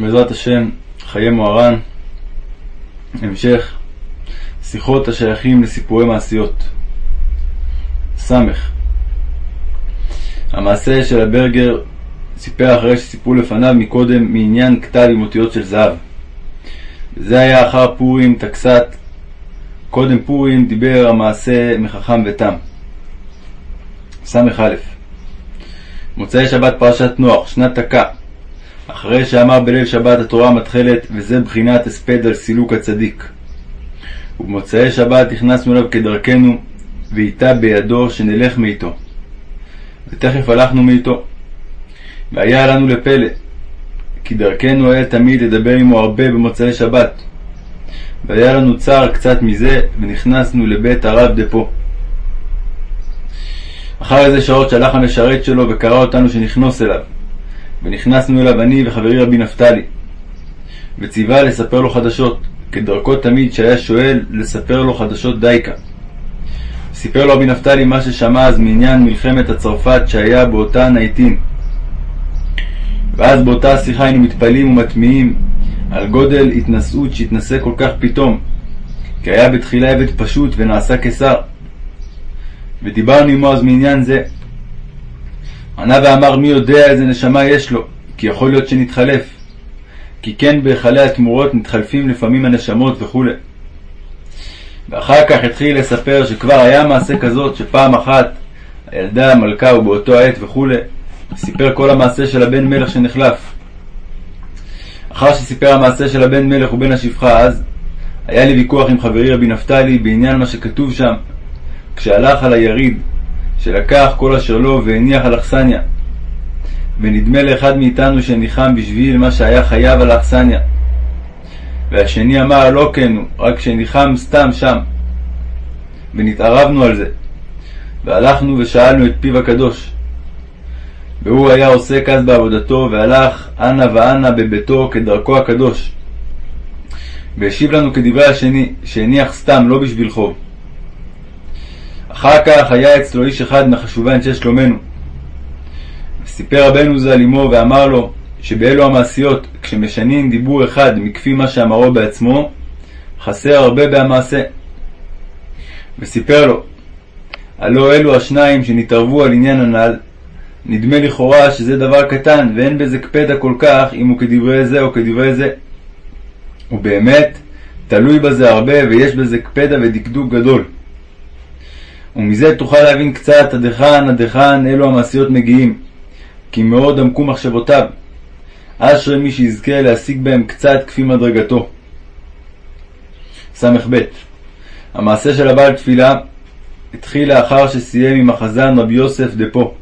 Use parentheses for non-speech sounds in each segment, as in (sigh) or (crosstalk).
בעזרת השם, חיי מוהר"ן, המשך שיחות השייכים לסיפורי מעשיות. ס. המעשה של הברגר סיפר אחרי שסיפרו לפניו מקודם מעניין כתב עם אותיות של זהב. זה היה אחר פורים טקסת. קודם פורים דיבר המעשה מחכם ותם. ס"א מוצאי שבת פרשת נוח, שנת תקע, אחרי שאמר בליל שבת התורה המתחלת, וזה בחינת הספד על סילוק הצדיק. ובמוצאי שבת נכנסנו אליו כדרכנו, ואיתה בידו שנלך מאיתו. ותכף הלכנו מאיתו. והיה לנו לפלא, כי דרכנו היה תמיד לדבר עמו הרבה במוצאי שבת. והיה לנו צער קצת מזה, ונכנסנו לבית הרב דפו. אחר איזה שעות שלח המשרת שלו וקרא אותנו שנכנוס אליו. ונכנסנו אליו אני וחברי רבי נפתלי. וציווה לספר לו חדשות, כדרכו תמיד שהיה שואל לספר לו חדשות דייקה. סיפר לו רבי נפתלי מה ששמע אז מעניין מלחמת הצרפת שהיה באותן העתים. ואז באותה שיחה היינו מתפלאים ומטמיעים על גודל התנשאות שהתנשא כל כך פתאום, כי היה בתחילה עבד פשוט ונעשה כשר. ודיברנו עמו אז מעניין זה. ענה ואמר מי יודע איזה נשמה יש לו, כי יכול להיות שנתחלף. כי כן בהיכלי התמורות מתחלפים לפעמים הנשמות וכו'. ואחר כך התחיל לספר שכבר היה מעשה כזאת שפעם אחת הילדה המלכה ובאותו העת וכו', סיפר כל המעשה של הבן מלך שנחלף. אחר שסיפר המעשה של הבן מלך ובן השפחה אז, היה לי ויכוח עם חברי רבי נפתלי בעניין מה שכתוב שם, כשהלך על היריד, שלקח כל אשר לו והניח על אכסניה. ונדמה לאחד מאיתנו שניחם בשביל מה שהיה חייב על האכסניה. והשני אמר לא כן הוא, רק שניחם סתם שם. ונתערבנו על זה. והלכנו ושאלנו את פיו הקדוש. והוא היה עוסק אז בעבודתו, והלך אנה ואנה בביתו כדרכו הקדוש. והשיב לנו כדברי השני, שהניח סתם, לא בשביל חוב. אחר כך היה אצלו איש אחד מחשובי אנשי שלומנו. סיפר רבנו ז"ל עמו ואמר לו שבאלו המעשיות, כשמשנין דיבור אחד מכפי מה שאמרו בעצמו, חסר הרבה בהמעשה. וסיפר לו, הלא אלו השניים שנתערבו על עניין הנ"ל, נדמה לכאורה שזה דבר קטן ואין בזה קפדה כל כך אם הוא כדברי זה או כדברי זה. ובאמת, תלוי בזה הרבה ויש בזה קפדה ודקדוק גדול. ומזה תוכל להבין קצת עד היכן עד היכן אלו המעשיות מגיעים, כי מאוד עמקו מחשבותיו. אשרי מי שיזכה להשיג בהם קצת כפי מדרגתו. ס"ב המעשה של הבעל תפילה התחיל לאחר שסיים עם החזן רבי יוסף דפו.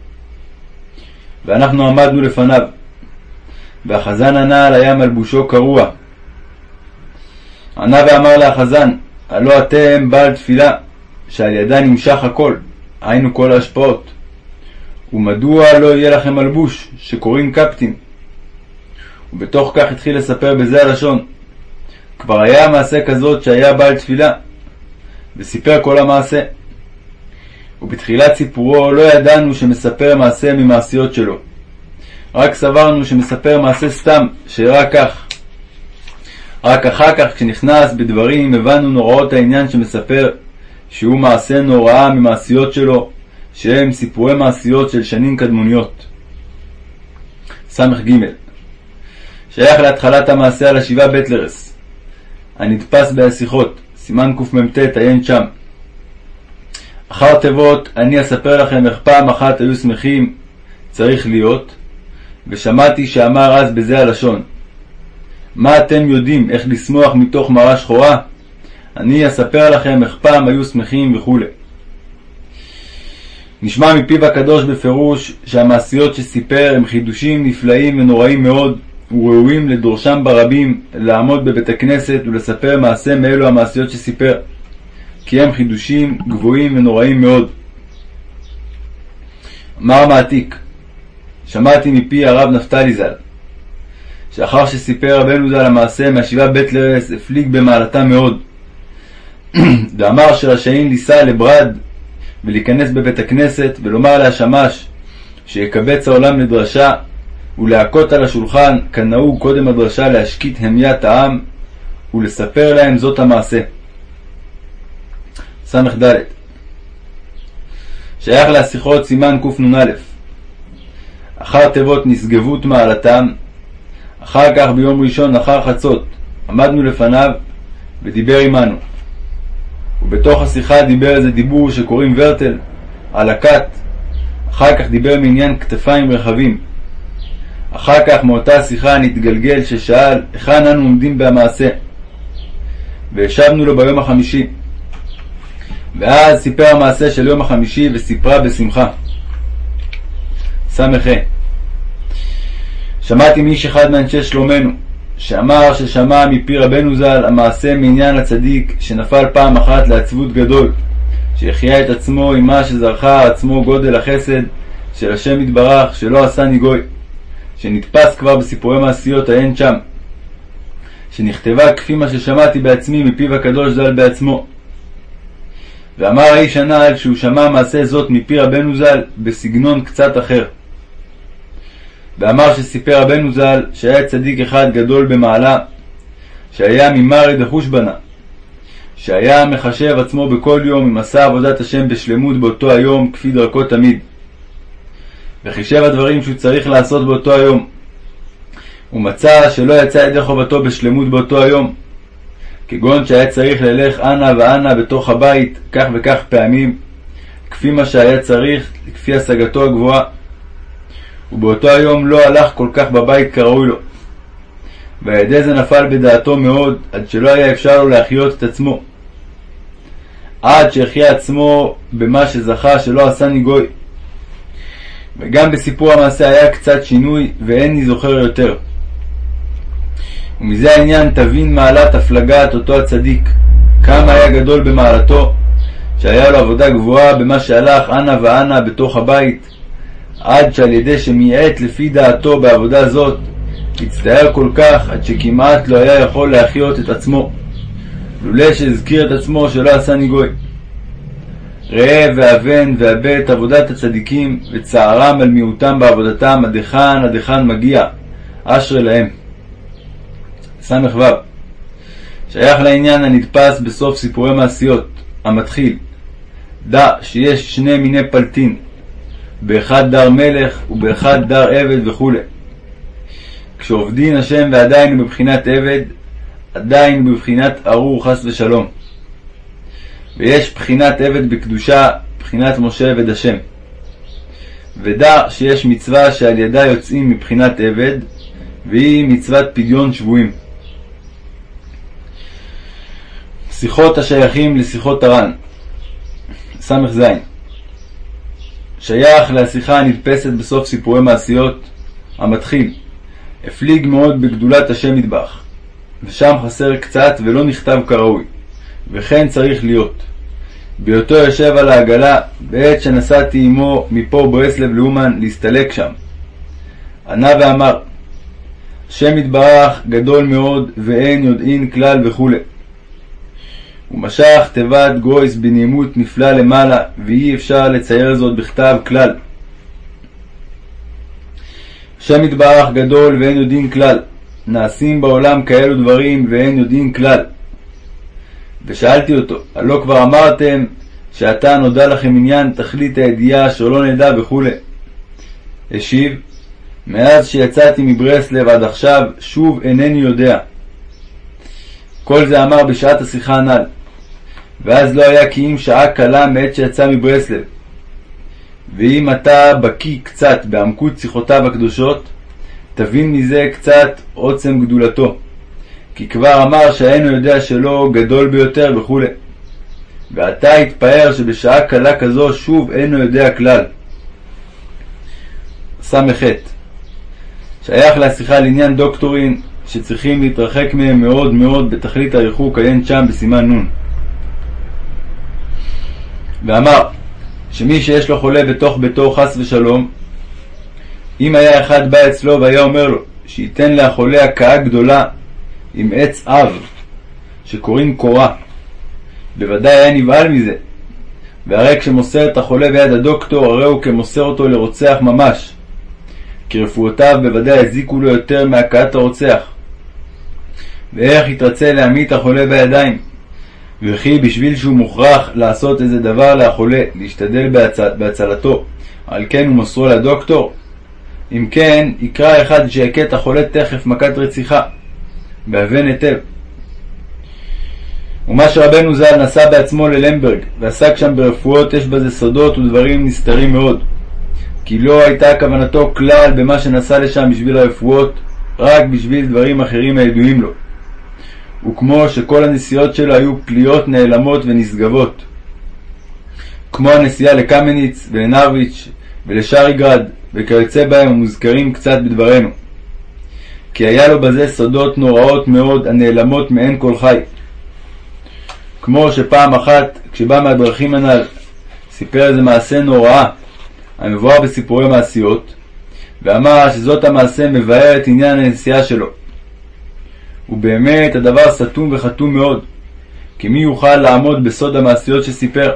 ואנחנו עמדנו לפניו. והחזן הנ"ל היה מלבושו קרוע. ענה ואמר להחזן, הלא אתם בעל תפילה, שעל ידה נמשך הכל, היינו כל ההשפעות. ומדוע לא יהיה לכם מלבוש, שקוראים קפטין? ובתוך כך התחיל לספר בזה הלשון. כבר היה מעשה כזאת שהיה בעל תפילה, וסיפר כל המעשה. ובתחילת סיפורו לא ידענו שמספר מעשה ממעשיות שלו. רק סברנו שמספר מעשה סתם, שאירע כך. רק אחר כך, כשנכנס בדברים, הבנו נוראות העניין שמספר, שהוא מעשה נוראה ממעשיות שלו, שהם סיפורי מעשיות של שנים קדמוניות. ס"ג שייך להתחלת המעשה על השבעה בטלרס, הנדפס בהשיחות, סימן קמ"ט, עיין שם. אחר תיבות אני אספר לכם איך פעם אחת היו שמחים צריך להיות, ושמעתי שאמר אז בזה הלשון מה אתם יודעים איך לשמוח מתוך מרה שחורה? אני אספר לכם איך פעם היו שמחים וכו'. נשמע מפיו הקדוש בפירוש שהמעשיות שסיפר הם חידושים נפלאים ונוראים מאוד וראויים לדורשם ברבים לעמוד בבית הכנסת ולספר מעשה מאלו המעשיות שסיפר. כי הם חידושים גבוהים ונוראים מאוד. מר מעתיק, שמעתי מפי הרב נפתלי ז"ל, שאחר שסיפר רבנו ז"ל המעשה מהשבעה בית לרס, הפליג במעלתה מאוד, (clears throat) ואמר שרשאים לנסוע לברד ולהיכנס בבית הכנסת ולומר להשמש שיקבץ העולם לדרשה ולהכות על השולחן, כנהוג קודם הדרשה להשקיט המיית העם, ולספר להם זאת המעשה. ס"ד שייך להשיחות סימן קנ"א אחר תיבות נשגבות מעלתם, אחר כך ביום ראשון אחר חצות עמדנו לפניו ודיבר עמנו. ובתוך השיחה דיבר איזה דיבור שקוראים ורטל, על הכת, אחר כך דיבר מעניין כתפיים רחבים. אחר כך מאותה שיחה נתגלגל ששאל היכן אנו עומדים במעשה. והשבנו לו ביום החמישי. ואז סיפר המעשה של יום החמישי וסיפרה בשמחה. ס"ה שמעתי מאיש אחד מאנשי שלומנו, שאמר ששמע מפי רבנו ז"ל המעשה מעניין הצדיק שנפל פעם אחת לעצבות גדול, שהחיה את עצמו עם מה שזרחה עצמו גודל החסד של השם יתברך שלא עשני גוי, שנתפס כבר בסיפורי מעשיות האין שם, שנכתבה כפי מה ששמעתי בעצמי מפיו הקדוש ז"ל בעצמו. ואמר האיש הנ"ל שהוא שמע מעשה זאת מפי רבנו ז"ל בסגנון קצת אחר. ואמר שסיפר רבנו ז"ל שהיה צדיק אחד גדול במעלה, שהיה ממרי דחושבנה, שהיה מחשב עצמו בכל יום אם עשה עבודת השם בשלמות באותו היום כפי דרכו תמיד. וחישב הדברים שהוא צריך לעשות באותו היום. הוא מצא שלא יצא ידי חובתו בשלמות באותו היום, כגון שהיה צריך ללך אנה ואנה בתוך הבית כך וכך פעמים, כפי מה שהיה צריך, לפי השגתו הגבוהה. ובאותו היום לא הלך כל כך בבית כראוי לו. ועל ידי זה נפל בדעתו מאוד, עד שלא היה אפשר לו להחיות את עצמו. עד שהחיה עצמו במה שזכה שלא עשני גוי. וגם בסיפור המעשה היה קצת שינוי, ואיני זוכר יותר. ומזה העניין תבין מעלת הפלגת אותו הצדיק, כמה היה גדול במעלתו, שהיה לו עבודה גבוהה במה שהלך אנה ואנה בתוך הבית, עד שעל ידי שמיעט לפי דעתו בעבודה זאת, הצטער כל כך עד שכמעט לא היה יכול להחיות את עצמו, לולא שהזכיר את עצמו שלא עשה ניגוי. ראה ואבן ואבא את עבודת הצדיקים וצערם על מיעוטם בעבודתם עד היכן עד היכן מגיע, אשרי להם. ס"ו שייך לעניין הנדפס בסוף סיפורי מעשיות, המתחיל. דע שיש שני מיני פלטין, באחד דר מלך ובאחד דר עבד וכו'. כשעובדין השם ועדיין הוא בבחינת עבד, עדיין הוא בבחינת ארור חס ושלום. ויש בחינת עבד בקדושה, בחינת משה עבד השם. ודע שיש מצווה שעל ידה יוצאים מבחינת עבד, והיא מצוות פדיון שבויים. שיחות השייכים לשיחות הר"ן ס"ז שייך לשיחה הנדפסת בסוף סיפורי מעשיות, המתחיל, הפליג מאוד בגדולת השם מטבח, ושם חסר קצת ולא נכתב כראוי, וכן צריך להיות. בהיותו יושב על העגלה, בעת שנסעתי עמו מפה בועסלב לאומן להסתלק שם. ענה ואמר, השם יתברך גדול מאוד ואין יודעין כלל וכולי. ומשך תיבת גויס בנעימות נפלא למעלה, ואי אפשר לצייר זאת בכתב כלל. השם יתברך גדול ואין יודעים כלל, נעשים בעולם כאלו דברים ואין יודעים כלל. ושאלתי אותו, הלא כבר אמרתם שעתה נודע לכם עניין תכלית הידיעה אשר לא נדע וכו'. השיב, מאז שיצאתי מברסלב עד עכשיו, שוב אינני יודע. כל זה אמר בשעת השיחה הנ"ל. ואז לא היה כי אם שעה קלה מעת שיצא מברסלב. ואם אתה בקיא קצת בעמקות שיחותיו הקדושות, תבין מזה קצת עוצם גדולתו. כי כבר אמר שהאינו יודע שלא גדול ביותר וכו'. ועתה התפאר שבשעה קלה כזו שוב אינו יודע כלל. ס"ח שייך להשיחה על עניין דוקטורין שצריכים להתרחק מהם מאוד מאוד בתכלית הריחוק עיין שם בסימן נ'. ואמר שמי שיש לו חולה בתוך ביתו חס ושלום, אם היה אחד בא אצלו והיה אומר לו שייתן לחולה הכאה גדולה עם עץ אב שקוראים קורה, בוודאי היה נבהל מזה, והרי כשמוסר את החולה ביד הדוקטור, הרי הוא כמוסר אותו לרוצח ממש, כי רפואותיו בוודאי הזיקו לו יותר מהכאת הרוצח. ואיך יתרצה להמית החולה בידיים? וכי בשביל שהוא מוכרח לעשות איזה דבר לחולה, להשתדל בהצל, בהצלתו, על כן הוא מוסרו לדוקטור? אם כן, יקרא אחד שיכה את החולה תכף מכת רציחה, בהבן היטב. ומה שרבנו ז"ל נסע בעצמו ללמברג, ועסק שם ברפואות, יש בזה סודות ודברים נסתרים מאוד. כי לא הייתה כוונתו כלל במה שנסע לשם בשביל הרפואות, רק בשביל דברים אחרים הידועים לו. וכמו שכל הנסיעות שלו היו פליאות נעלמות ונשגבות. כמו הנסיעה לקמניץ ולנרוויץ' ולשריגרד וכיוצא בהם המוזכרים קצת בדברנו. כי היה לו בזה סודות נוראות מאוד הנעלמות מעין כל חי. כמו שפעם אחת, כשבא מהדרכים הנ"ל, סיפר איזה מעשה נוראה המבואר בסיפורי מעשיות, ואמר שזאת המעשה מבאר את עניין הנסיעה שלו. ובאמת הדבר סתום וחתום מאוד, כי מי יוכל לעמוד בסוד המעשיות שסיפר,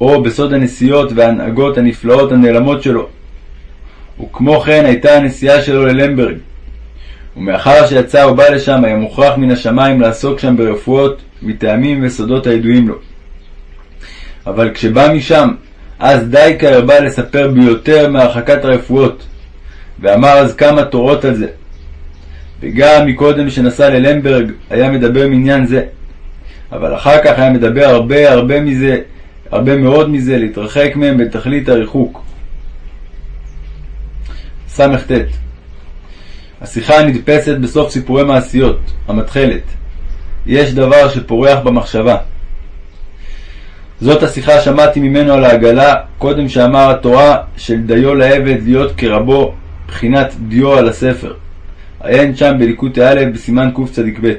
או בסוד הנסיעות וההנהגות הנפלאות הנעלמות שלו. וכמו כן הייתה הנסיעה שלו ללמברג, ומאחר שיצא ובא לשם, היה מוכרח מן השמיים לעסוק שם ברפואות, מטעמים וסודות הידועים לו. אבל כשבא משם, אז דייקה הרבה לספר ביותר מהרחקת הרפואות, ואמר אז כמה תורות על זה. וגם מקודם שנסע ללמברג היה מדבר מעניין זה, אבל אחר כך היה מדבר הרבה הרבה מזה, הרבה מאוד מזה, להתרחק מהם בתכלית הריחוק. סט השיחה הנדפסת בסוף סיפורי מעשיות, המתחלת. יש דבר שפורח במחשבה. זאת השיחה שמעתי ממנו על העגלה, קודם שאמר התורה של דיו לעבד להיות כרבו, בחינת דיו על הספר. עיין שם בליקוטי א' בסימן קצ"ב.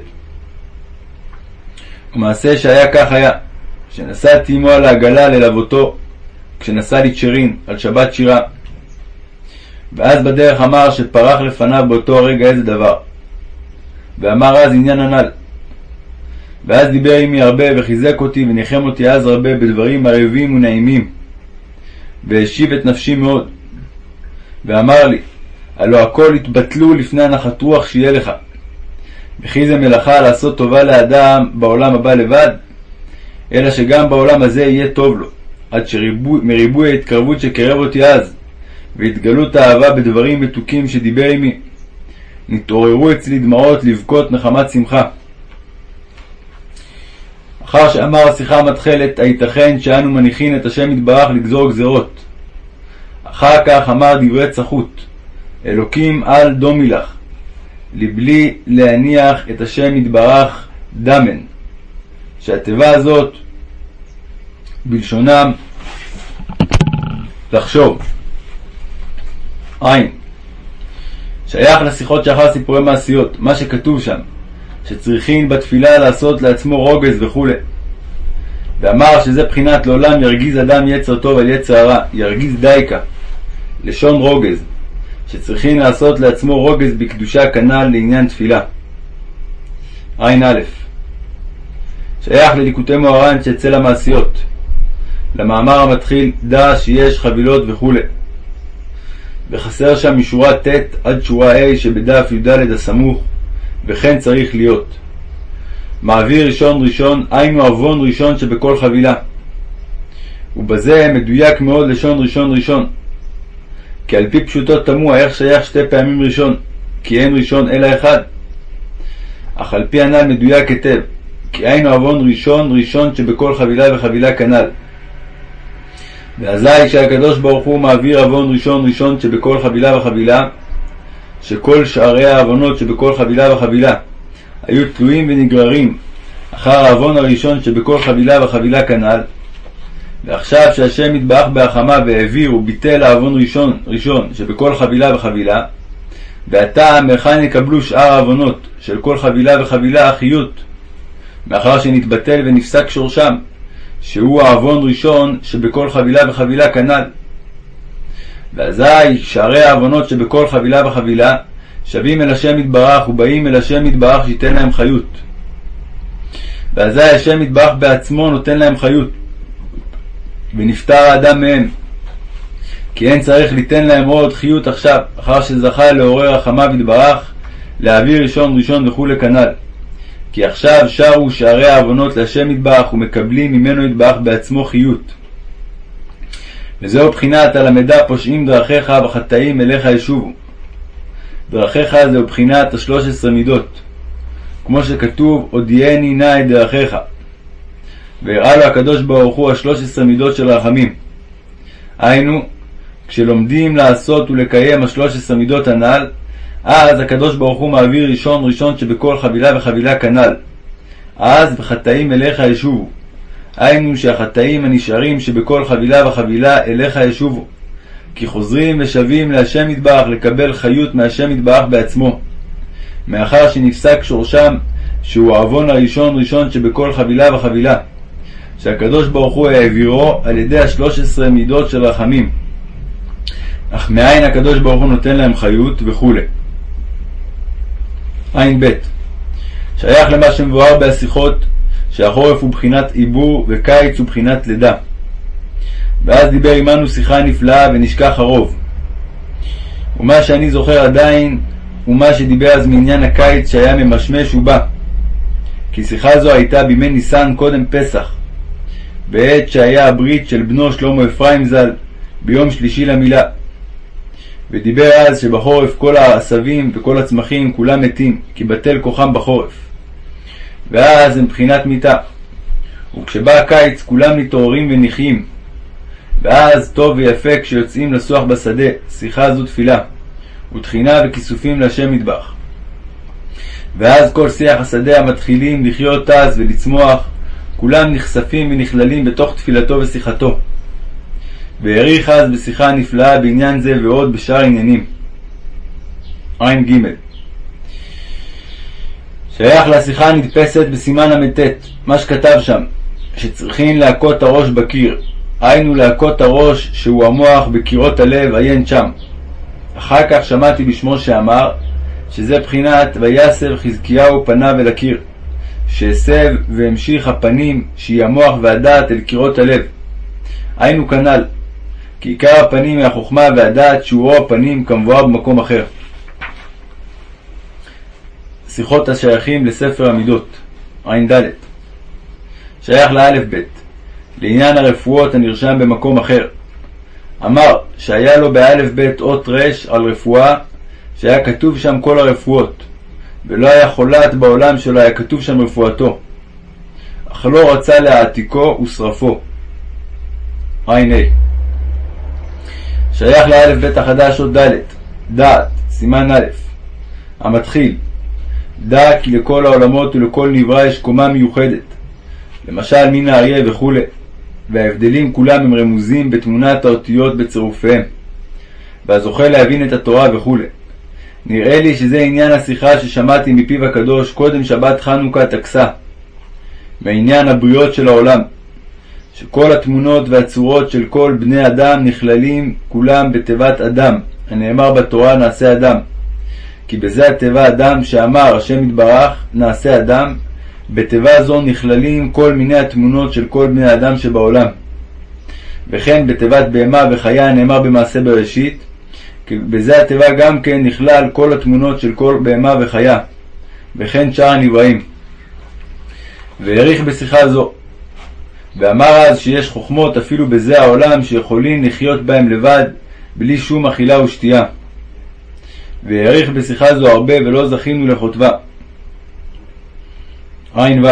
ומעשה שהיה כך היה, שנסעתי עמו על העגלה ללוותו, כשנסע לצ'רין, על שבת שירה. ואז בדרך אמר שפרח לפניו באותו הרגע איזה דבר. ואמר אז עניין הנ"ל. ואז דיבר עמי הרבה וחיזק אותי וניחם אותי אז הרבה בדברים ערבים ונעימים. והשיב את נפשי מאוד. ואמר לי, הלא הכל יתבטלו לפני הנחת רוח שיהיה לך. וכי זה מלאכה לעשות טובה לאדם בעולם הבא לבד, אלא שגם בעולם הזה יהיה טוב לו, עד שמריבוי ההתקרבות שקרב אותי אז, והתגלות האהבה בדברים מתוקים שדיבר עמי, נתעוררו אצלי דמעות לבכות נחמת שמחה. אחר שאמר השיחה המתחלת, הייתכן שאנו מניחין את השם יתברך לגזור גזרות. אחר כך אמר דברי צחות, אלוקים אל דומי לך, לבלי להניח את השם יתברך דמן, שהתיבה הזאת, בלשונם, לחשוב. עין. שייך לשיחות שאחר סיפורי מעשיות, מה שכתוב שם, שצריכין בתפילה לעשות לעצמו רוגז וכו'. ואמר שזה בחינת לעולם ירגיז אדם יצר טוב על יצר הרע, ירגיז דייקה, לשון רוגז, שצריכין לעשות לעצמו רוגז בקדושה כנ"ל לעניין תפילה. ע"א שייך לליקוטי מוהר"ן שאצל המעשיות. למאמר המתחיל דע שיש חבילות וכו'. וחסר שם משורה ט' עד שורה ה' שבדף י"ד הסמוך, וכן צריך להיות. מעביר ראשון ראשון, היינו עוון ראשון שבכל חבילה. ובזה מדויק מאוד לשון ראשון ראשון. כי על פי פשוטו תמוה איך שייך שתי פעמים ראשון, כי אין ראשון אלא אחד. אך על פי הנ"ל מדויק היטב, כי היינו עוון ראשון ראשון שבכל חבילה וחבילה כנ"ל. ואזי שהקדוש ברוך הוא מעביר עוון ראשון ראשון שבכל חבילה וחבילה, שכל שערי העוונות שבכל חבילה וחבילה היו תלויים ונגררים אחר העוון הראשון שבכל חבילה וחבילה כנ"ל, ועכשיו שהשם יתברך בהחמה והעביר וביטל העוון ראשון ראשון שבכל חבילה וחבילה, ועתה מהיכן יקבלו שאר העוונות של כל חבילה וחבילה החיות, מאחר שנתבטל ונפסק שורשם, שהוא העוון ראשון שבכל חבילה וחבילה כנ"ל. ואזי שערי העוונות שבכל חבילה וחבילה שבים אל השם יתברך ובאים אל השם יתברך שייתן להם חיות. ואזי השם יתברך בעצמו נותן להם חיות. ונפטר האדם מהם. כי אין צריך ליתן להם עוד חיות עכשיו, אחר שזכה לעורר רחמיו יתברך, להעביר ראשון ראשון וכולי כנ"ל. כי עכשיו שרו שערי העוונות להשם יתברך ומקבלים ממנו יתברך בעצמו חיות. וזהו בחינת הלמדה פושעים דרכיך וחטאים אליך ישובו. דרכיך זהו בחינת השלוש עשרה מידות, כמו שכתוב הודיעני נא את דרכיך. והראה לו הקדוש ברוך הוא השלוש עשרה מידות של רחמים. היינו, כשלומדים לעשות ולקיים השלוש עשרה מידות הנ"ל, אז הקדוש ברוך הוא מעביר ראשון ראשון שבכל חבילה וחבילה כנ"ל. אז בחטאים אליך ישובו. היינו שהחטאים הנשארים שבכל חבילה וחבילה אליך ישובו. כי חוזרים ושבים להשם יתברך לקבל חיות מהשם יתברך בעצמו. מאחר שנפסק שורשם שהוא העוון הראשון ראשון שבכל חבילה וחבילה. שהקדוש ברוך הוא העבירו על ידי השלוש עשרה מידות של רחמים. אך מאין הקדוש ברוך הוא נותן להם חיות וכו'. ע"ב שייך למה שמבואר בהשיחות שהחורף הוא בחינת עיבור וקיץ הוא בחינת לידה. ואז דיבר עמנו שיחה נפלאה ונשכח הרוב. ומה שאני זוכר עדיין הוא מה שדיבר אז מעניין הקיץ שהיה ממשמש ובא. כי שיחה זו הייתה בימי ניסן קודם פסח, בעת שהיה הברית של בנו שלמה אפרים ז"ל ביום שלישי למילה. ודיבר אז שבחורף כל העשבים וכל הצמחים כולם מתים, כי בטל כוחם בחורף. ואז הם בחינת מיתה. וכשבא הקיץ כולם מתעוררים ונחיים. ואז טוב ויפה כשיוצאים לסוח בשדה, שיחה זו תפילה, ותחינה וכיסופים להשם מטבח. ואז כל שיח השדה המתחילים לחיות אז ולצמוח, כולם נחשפים ונכללים בתוך תפילתו ושיחתו. והעריך אז בשיחה נפלאה בעניין זה ועוד בשאר עניינים. ע"ג שייך לשיחה הנדפסת בסימן ל"ט, מה שכתב שם, שצריכים להכות הראש בקיר, היינו להכות הראש שהוא המוח בקירות הלב, עיין שם. אחר כך שמעתי בשמו שאמר, שזה בחינת ויסב חזקיהו פניו אל הקיר, שהסב והמשיך הפנים, שהיא המוח והדעת אל קירות הלב. היינו כנ"ל, כי עיקר הפנים היא החוכמה והדעת שהוא הפנים כמבואר במקום אחר. שיחות השייכים לספר המידות, ע"ד שייך לאלף בית, לעניין הרפואות הנרשם במקום אחר. אמר שהיה לו באלף בית אות רש על רפואה שהיה כתוב שם כל הרפואות, ולא היה חולת בעולם שלא היה כתוב שם רפואתו. אך לא רצה להעתיקו ושרפו. ע"ה שייך לאלף בית החדש עוד ד' דעת, סימן א', המתחיל דע כי לכל העולמות ולכל נברא יש קומה מיוחדת, למשל מין האריה וכו', וההבדלים כולם הם רמוזים בתמונת האותיות בצירופיהם, והזוכה להבין את התורה וכו'. נראה לי שזה עניין השיחה ששמעתי מפיו הקדוש קודם שבת חנוכה טקסה, בעניין הבריות של העולם, שכל התמונות והצורות של כל בני אדם נכללים כולם בתיבת אדם, הנאמר בתורה נעשה אדם. כי בזה התיבה אדם שאמר השם יתברך נעשה אדם, בתיבה זו נכללים כל מיני התמונות של כל בני אדם שבעולם. וכן בתיבת בהמה וחיה הנאמר במעשה בראשית, בזה התיבה גם כן נכלל כל התמונות של כל בהמה וחיה, וכן שאר הנבראים. והעריך בשיחה זו, ואמר אז שיש חוכמות אפילו בזה העולם שיכולים לחיות בהם לבד, בלי שום אכילה ושתייה. והעריך בשיחה זו הרבה ולא זכינו לכותבה. ע"ו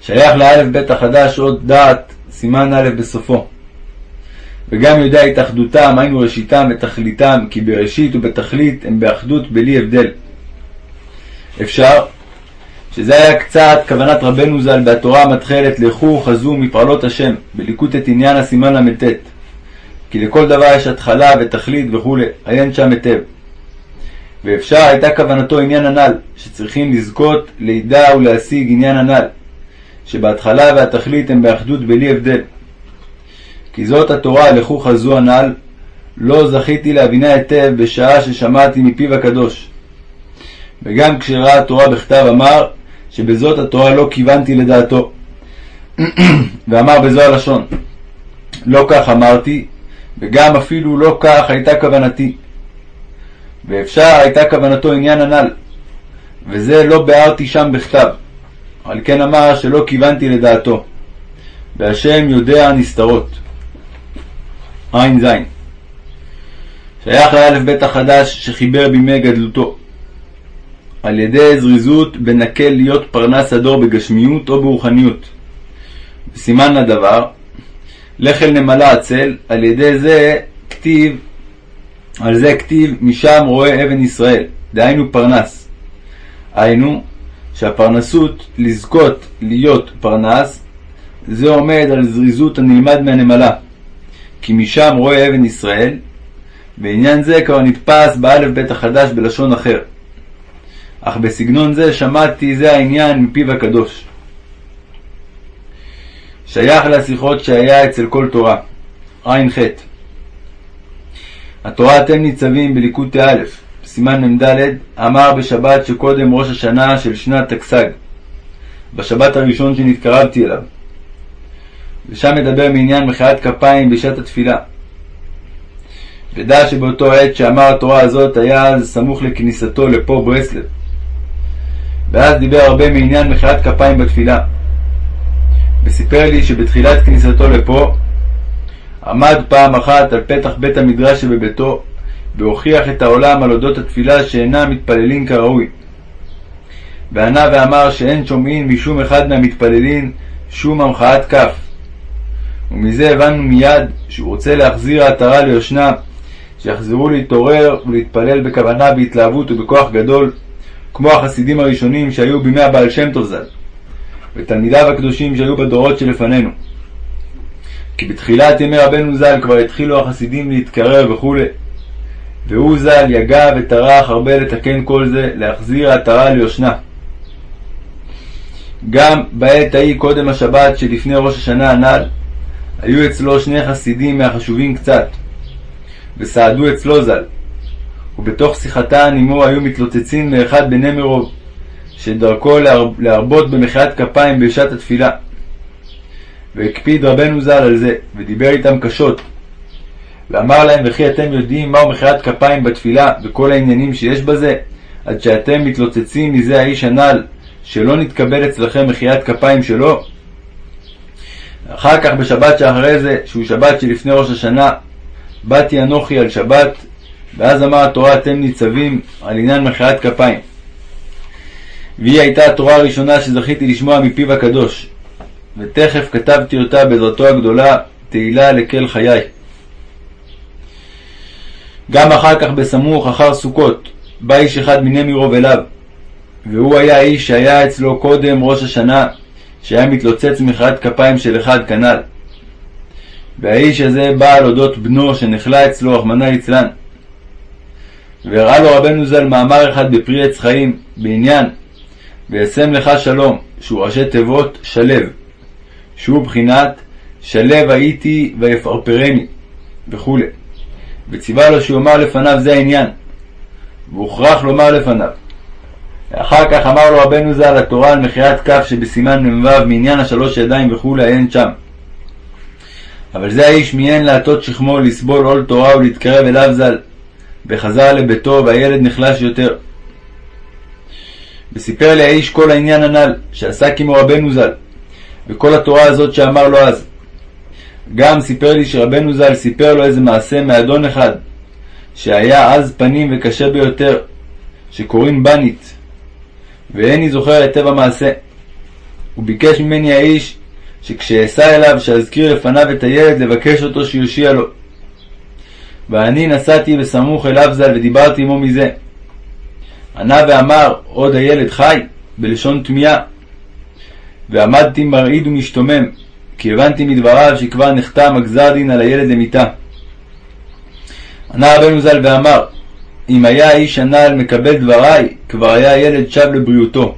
שייך לאלף בית החדש עוד דעת, סימן א' בסופו. וגם יודע התאחדותם, היינו ראשיתם ותכליתם, כי בראשית ובתכלית הם באחדות בלי הבדל. אפשר שזה היה קצת כוונת רבנו ז"ל בתורה המתחלת לכו חזו מפעלות השם, בליקוט את עניין הסימן ל"ט. כי לכל דבר יש התחלה ותכלית וכו', עיין שם היטב. ואפשר הייתה כוונתו עניין הנ"ל, שצריכים לזכות לידע ולהשיג עניין הנ"ל, שבהתחלה והתכלית הם באחדות בלי הבדל. כי זאת התורה לכו חזו הנ"ל, לא זכיתי להבינה היטב בשעה ששמעתי מפיו הקדוש. וגם כשראה התורה בכתב אמר שבזאת התורה לא כיוונתי לדעתו. (clears throat) ואמר בזו הלשון לא כך אמרתי, וגם אפילו לא כך הייתה כוונתי. ואפשר הייתה כוונתו עניין הנ"ל, וזה לא ביארתי שם בכתב. על כן אמר שלא כיוונתי לדעתו, והשם יודע נסתרות. ע"ז שייך לאלף בית החדש שחיבר בימי גדלותו. על ידי זריזות בנקל להיות פרנס הדור בגשמיות או ברוחניות. סימן לדבר, לך אל נמלה עצל, על ידי זה כתיב, על זה כתיב משם רואה אבן ישראל, דהיינו פרנס. היינו, שהפרנסות לזכות להיות פרנס, זה עומד על זריזות הנלמד מהנמלה. כי משם רואה אבן ישראל, ועניין זה כבר נתפס באלף בית החדש בלשון אחר. אך בסגנון זה שמעתי זה העניין מפיו הקדוש. שייך לשיחות שהיה אצל כל תורה. ע"ח התורה אתם ניצבים בליקוד תא, סימן מ"ד, אמר בשבת שקודם ראש השנה של שנת תקס"ג, בשבת הראשון שנתקרבתי אליו. ושם מדבר מעניין מחיית כפיים בשעת התפילה. ודע שבאותו עת שאמר התורה הזאת היה אז סמוך לכניסתו לפה ברסלב. ואז דיבר הרבה מעניין מחיית כפיים בתפילה. וסיפר לי שבתחילת כניסתו לפה עמד פעם אחת על פתח בית המדרש שבביתו והוכיח את העולם על אודות התפילה שאינם מתפללים כראוי. וענה ואמר שאין שומעים משום אחד מהמתפללים שום המחאת כף. ומזה הבנו מיד שהוא רוצה להחזיר העטרה ליושנה, שיחזרו להתעורר ולהתפלל בכוונה, בהתלהבות ובכוח גדול, כמו החסידים הראשונים שהיו בימי הבעל שם טוב ז"ל, ותלמידיו הקדושים שהיו בדורות שלפנינו. כי בתחילת ימי רבנו ז"ל כבר התחילו החסידים להתקרר וכו', והוא ז"ל יגע וטרח הרבה לתקן כל זה, להחזיר עטרה ליושנה. גם בעת ההיא קודם השבת שלפני ראש השנה הנ"ל, היו אצלו שני חסידים מהחשובים קצת, וסעדו אצלו ז"ל, ובתוך שיחתן עמו היו מתלוצצים לאחד בנמרוב, שדרכו להרבות במחיית כפיים בשעת התפילה. והקפיד רבנו ז"ל על זה, ודיבר איתם קשות. ואמר להם, וכי אתם יודעים מהו מחיית כפיים בתפילה וכל העניינים שיש בזה, עד שאתם מתלוצצים מזה האיש הנ"ל, שלא נתקבל אצלכם מחיית כפיים שלו? אחר כך בשבת שאחרי זה, שהוא שבת שלפני ראש השנה, באתי אנוכי על שבת, ואז אמר התורה אתם ניצבים על עניין מחיית כפיים. והיא הייתה התורה הראשונה שזכיתי לשמוע מפיו הקדוש, ותכף כתבתי אותה בעזרתו הגדולה, תהילה לקל חיי. גם אחר כך בסמוך, אחר סוכות, בא איש אחד מנמירוב אליו, והוא היה האיש שהיה אצלו קודם ראש השנה, שהיה מתלוצץ מחיית כפיים של אחד כנ"ל. והאיש הזה בא על אודות בנו שנחלה אצלו, רחמנא ליצלן. והראה לו רבנו ז"ל מאמר אחד בפרי עץ חיים, בעניין וישם לך שלום, שהוא ראשי תיבות שלו, שהוא בחינת שלו הייתי ויפרפרני, וכו'. וציווה לו שיאמר לפניו זה העניין, והוכרח לומר לפניו. ואחר כך אמר לו רבנו ז"ל התורה על מחיית כף שבסימן מ"ו מעניין השלוש ידיים וכולי אין שם. אבל זה האיש מיהן להטות שכמו לסבול עול תורה ולהתקרב אליו ז"ל, וחזר לביתו והילד נחלש יותר. וסיפר לי האיש כל העניין הנ"ל, שעסק עמו רבנו ז"ל, וכל התורה הזאת שאמר לו אז. גם סיפר לי שרבנו ז"ל סיפר לו איזה מעשה מאדון אחד, שהיה אז פנים וקשה ביותר, שקוראים בנית, ואיני זוכר היטב המעשה. הוא ביקש ממני האיש שכשאסע אליו שאזכיר לפניו את הילד לבקש אותו שיושיע לו. ואני נסעתי בסמוך אליו ז"ל ודיברתי עמו מזה. ענה ואמר עוד הילד חי בלשון תמיהה. ועמדתי מרעיד ומשתומם כי הבנתי מדבריו שכבר נחתם הגזר דין על הילד למיתה. ענה רבנו ז"ל ואמר אם היה האיש הנ"ל מקבל דבריי כבר היה הילד שב לבריאותו.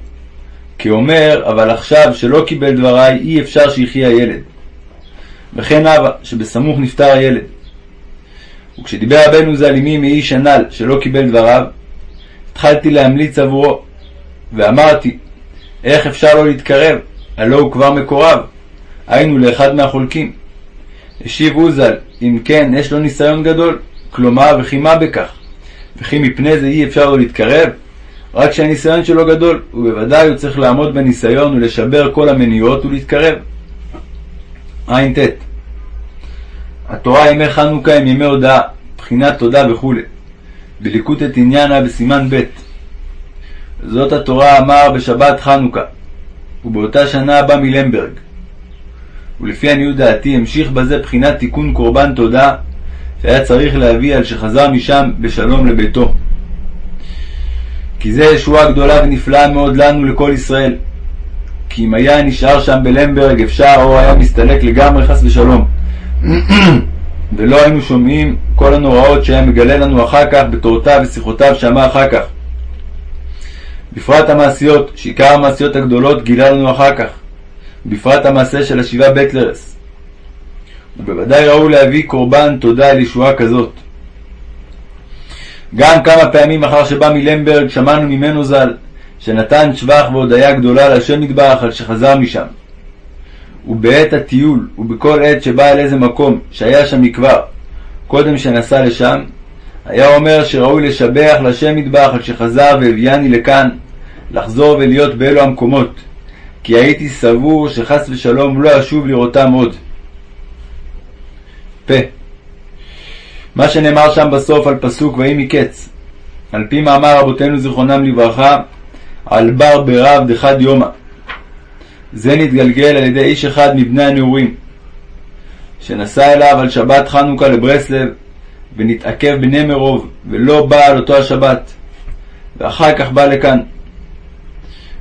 כי אומר אבל עכשיו שלא קיבל דבריי אי אפשר שיחיה הילד. וכן הווה שבסמוך נפטר הילד. וכשדיבר רבנו ז"ל עמי מאיש הנ"ל שלא קיבל דבריו, התחלתי להמליץ עבורו, ואמרתי, איך אפשר לא להתקרב, הלא הוא כבר מקורב, היינו לאחד מהחולקים. השיב עוזל, אם כן, יש לו ניסיון גדול, כלומר, וכי בכך? וכי מפני זה אי אפשר לו להתקרב? רק שהניסיון שלו גדול, ובוודאי הוא צריך לעמוד בניסיון ולשבר כל המניעות ולהתקרב. ע"ט התורה ימי חנוכה הם ימי הודאה, בחינת תודה וכו'. בליקוטת עניינה בסימן ב' זאת התורה אמר בשבת חנוכה, ובאותה שנה בא מלמברג. ולפי עניות דעתי המשיך בזה בחינת תיקון קורבן תודה שהיה צריך להביא על שחזר משם בשלום לביתו. כי זה ישועה גדולה ונפלאה מאוד לנו לכל ישראל. כי אם היה נשאר שם בלמברג אפשר או היה מסתלק לגמרי חס ושלום. (clears throat) ולא היינו שומעים כל הנוראות שהיה מגלה לנו אחר כך בתורותיו ושיחותיו שאמר אחר כך. בפרט המעשיות, שעיקר המעשיות הגדולות גילה לנו אחר כך. בפרט המעשה של השבעה בטלרס. ובוודאי ראוי להביא קורבן תודה על ישועה כזאת. גם כמה פעמים אחר שבא מלמברג שמענו ממנו ז"ל, שנתן שבח והודיה גדולה להשם מטבח על שחזר משם. ובעת הטיול, ובכל עת שבא אל איזה מקום שהיה שם מכבר, קודם שנסע לשם, היה אומר שראוי לשבח לשם מטבח על שחזר והביאני לכאן, לחזור ולהיות באלו המקומות, כי הייתי סבור שחס ושלום לא אשוב לראותם עוד. פ. מה שנאמר שם בסוף על פסוק ויהי מקץ, על פי מאמר רבותינו זיכרונם לברכה, על בר ברב דחד יומא. זה נתגלגל על ידי איש אחד מבני הנעורים, שנסע אליו על שבת חנוכה לברסלב, ונתעכב בנמרוב, ולא בא על אותו השבת, ואחר כך בא לכאן.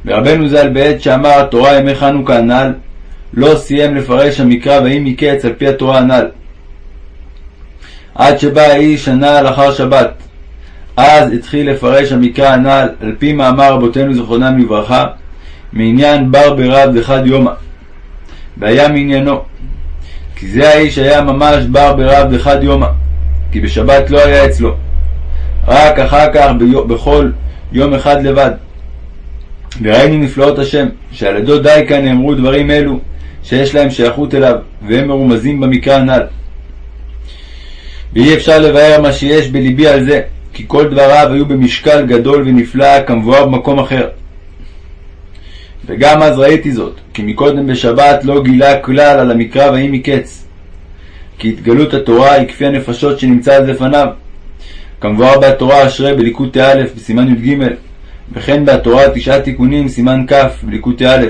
ורבנו ז"ל בעת שאמר התורה ימי חנוכה הנ"ל, לא סיים לפרש המקרא ויהי מקץ על פי התורה הנ"ל. עד שבא האיש שנה לאחר שבת. אז התחיל לפרש המקרא הנ"ל על פי מאמר רבותינו זכרונם לברכה, מעניין בר ברב דחד יומא. והיה מעניינו. כי זה האיש היה ממש בר ברב דחד יומא, כי בשבת לא היה אצלו. רק אחר כך בכל יום אחד לבד. וראינו נפלאות השם, שעל ידו די כאן נאמרו דברים אלו, שיש להם שייכות אליו, והם מרומזים במקרא הנ"ל. ואי אפשר לבאר מה שיש בלבי על זה, כי כל דבריו היו במשקל גדול ונפלא כמבואר במקום אחר. וגם אז ראיתי זאת, כי מקודם בשבת לא גילה כלל על המקרא ויהי מקץ. כי התגלות התורה היא כפי הנפשות שנמצא אז לפניו. כמבואר בתורה אשרי בליקוד א' בסימן י"ג, וכן בתורה תשעה תיקונים סימן כ' בליקוד א'.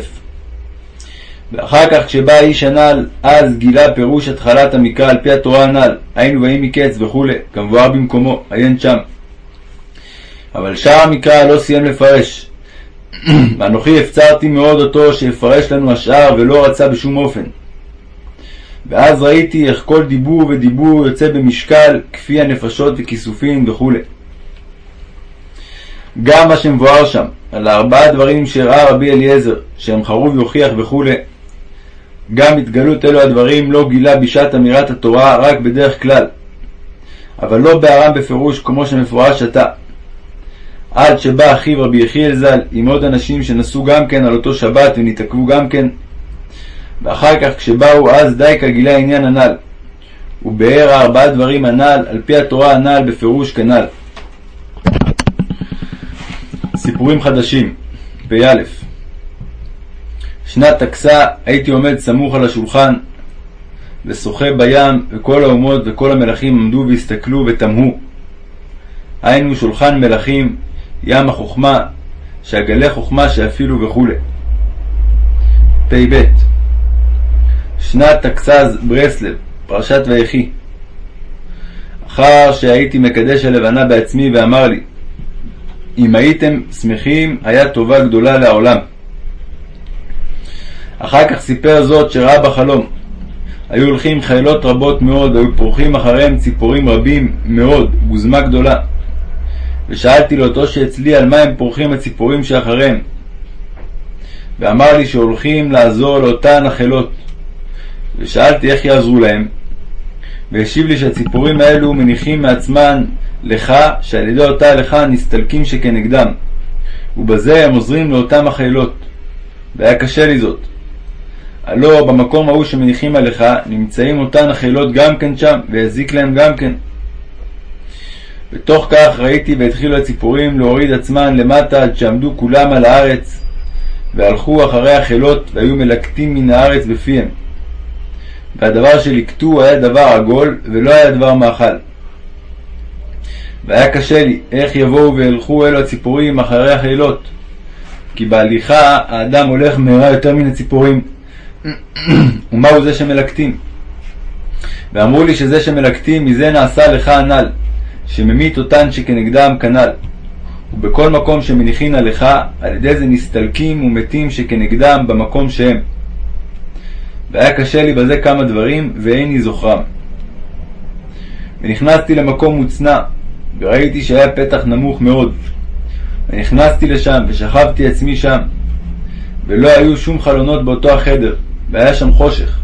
ואחר כך כשבא האיש הנ"ל, אז גילה פירוש התחלת המקרא על פי התורה הנ"ל, היינו ויהי מקץ וכו', כמבואר במקומו, עיין שם. אבל שאר המקרא לא סיים לפרש. (clears throat) ואנוכי הפצרתי מאוד אותו שיפרש לנו השאר ולא רצה בשום אופן. ואז ראיתי איך כל דיבור ודיבור יוצא במשקל כפי הנפשות וכיסופים וכו'. גם מה שמבואר שם, על ארבעה דברים שראה רבי אליעזר, שהם חרוב יוכיח וכו', גם התגלות אלו הדברים לא גילה בשעת אמירת התורה רק בדרך כלל, אבל לא בהרם בפירוש כמו שמפורש עתה. עד שבא אחיו רבי יחיאל ז"ל עם עוד אנשים שנסעו גם כן על אותו שבת ונתעכבו גם כן, ואחר כך כשבאו אז די כגילה העניין הנ"ל, ובאר הארבעה דברים הנ"ל על פי התורה הנ"ל בפירוש כנ"ל. סיפורים חדשים, פ"א שנת טקסה הייתי עומד סמוך על השולחן ושוחה בים וכל האומות וכל המלכים עמדו והסתכלו ותמהו. היינו שולחן מלכים ים החוכמה שעגלי חוכמה שאפילו וכו'. פ"ב שנת תקסז ברסלב, פרשת ויחי. אחר שהייתי מקדש הלבנה בעצמי ואמר לי, אם הייתם שמחים, היה טובה גדולה לעולם. אחר כך סיפר זאת שראה בחלום. היו הולכים חיילות רבות מאוד, היו פורחים אחריהם ציפורים רבים מאוד, גוזמה גדולה. ושאלתי לאותו שאצלי על מה הם פורחים הציפורים שאחריהם. ואמר לי שהולכים לעזור לאותן החלות. ושאלתי איך יעזרו להם. והשיב לי שהציפורים האלו מניחים מעצמן לך, שעל ידי אותה לך נסתלקים שכנגדם. ובזה הם עוזרים לאותם החיילות. והיה קשה לי זאת. הלא במקום ההוא שמניחים עליך, נמצאים אותן החילות גם כן שם, ויזיק להם גם כן. בתוך כך ראיתי והתחילו הציפורים להוריד עצמן למטה עד שעמדו כולם על הארץ, והלכו אחרי החילות, והיו מלקטים מן הארץ בפיהם. והדבר שליקטו היה דבר עגול, ולא היה דבר מאכל. והיה קשה לי, איך יבואו וילכו אלו הציפורים אחרי החילות? כי בהליכה האדם הולך מהרה יותר מן הציפורים. ומהו זה שמלקטים? ואמרו לי שזה שמלקטים, מזה נעשה לך הנ"ל, שממית אותן שכנגדם כנ"ל. ובכל מקום שמניחין עליך, על ידי זה נסתלקים ומתים שכנגדם במקום שהם. והיה קשה לי בזה כמה דברים, ואיני זוכרם. ונכנסתי למקום מוצנע, וראיתי שהיה פתח נמוך מאוד. ונכנסתי לשם, ושכבתי עצמי שם. ולא היו שום חלונות באותו החדר, והיה שם חושך.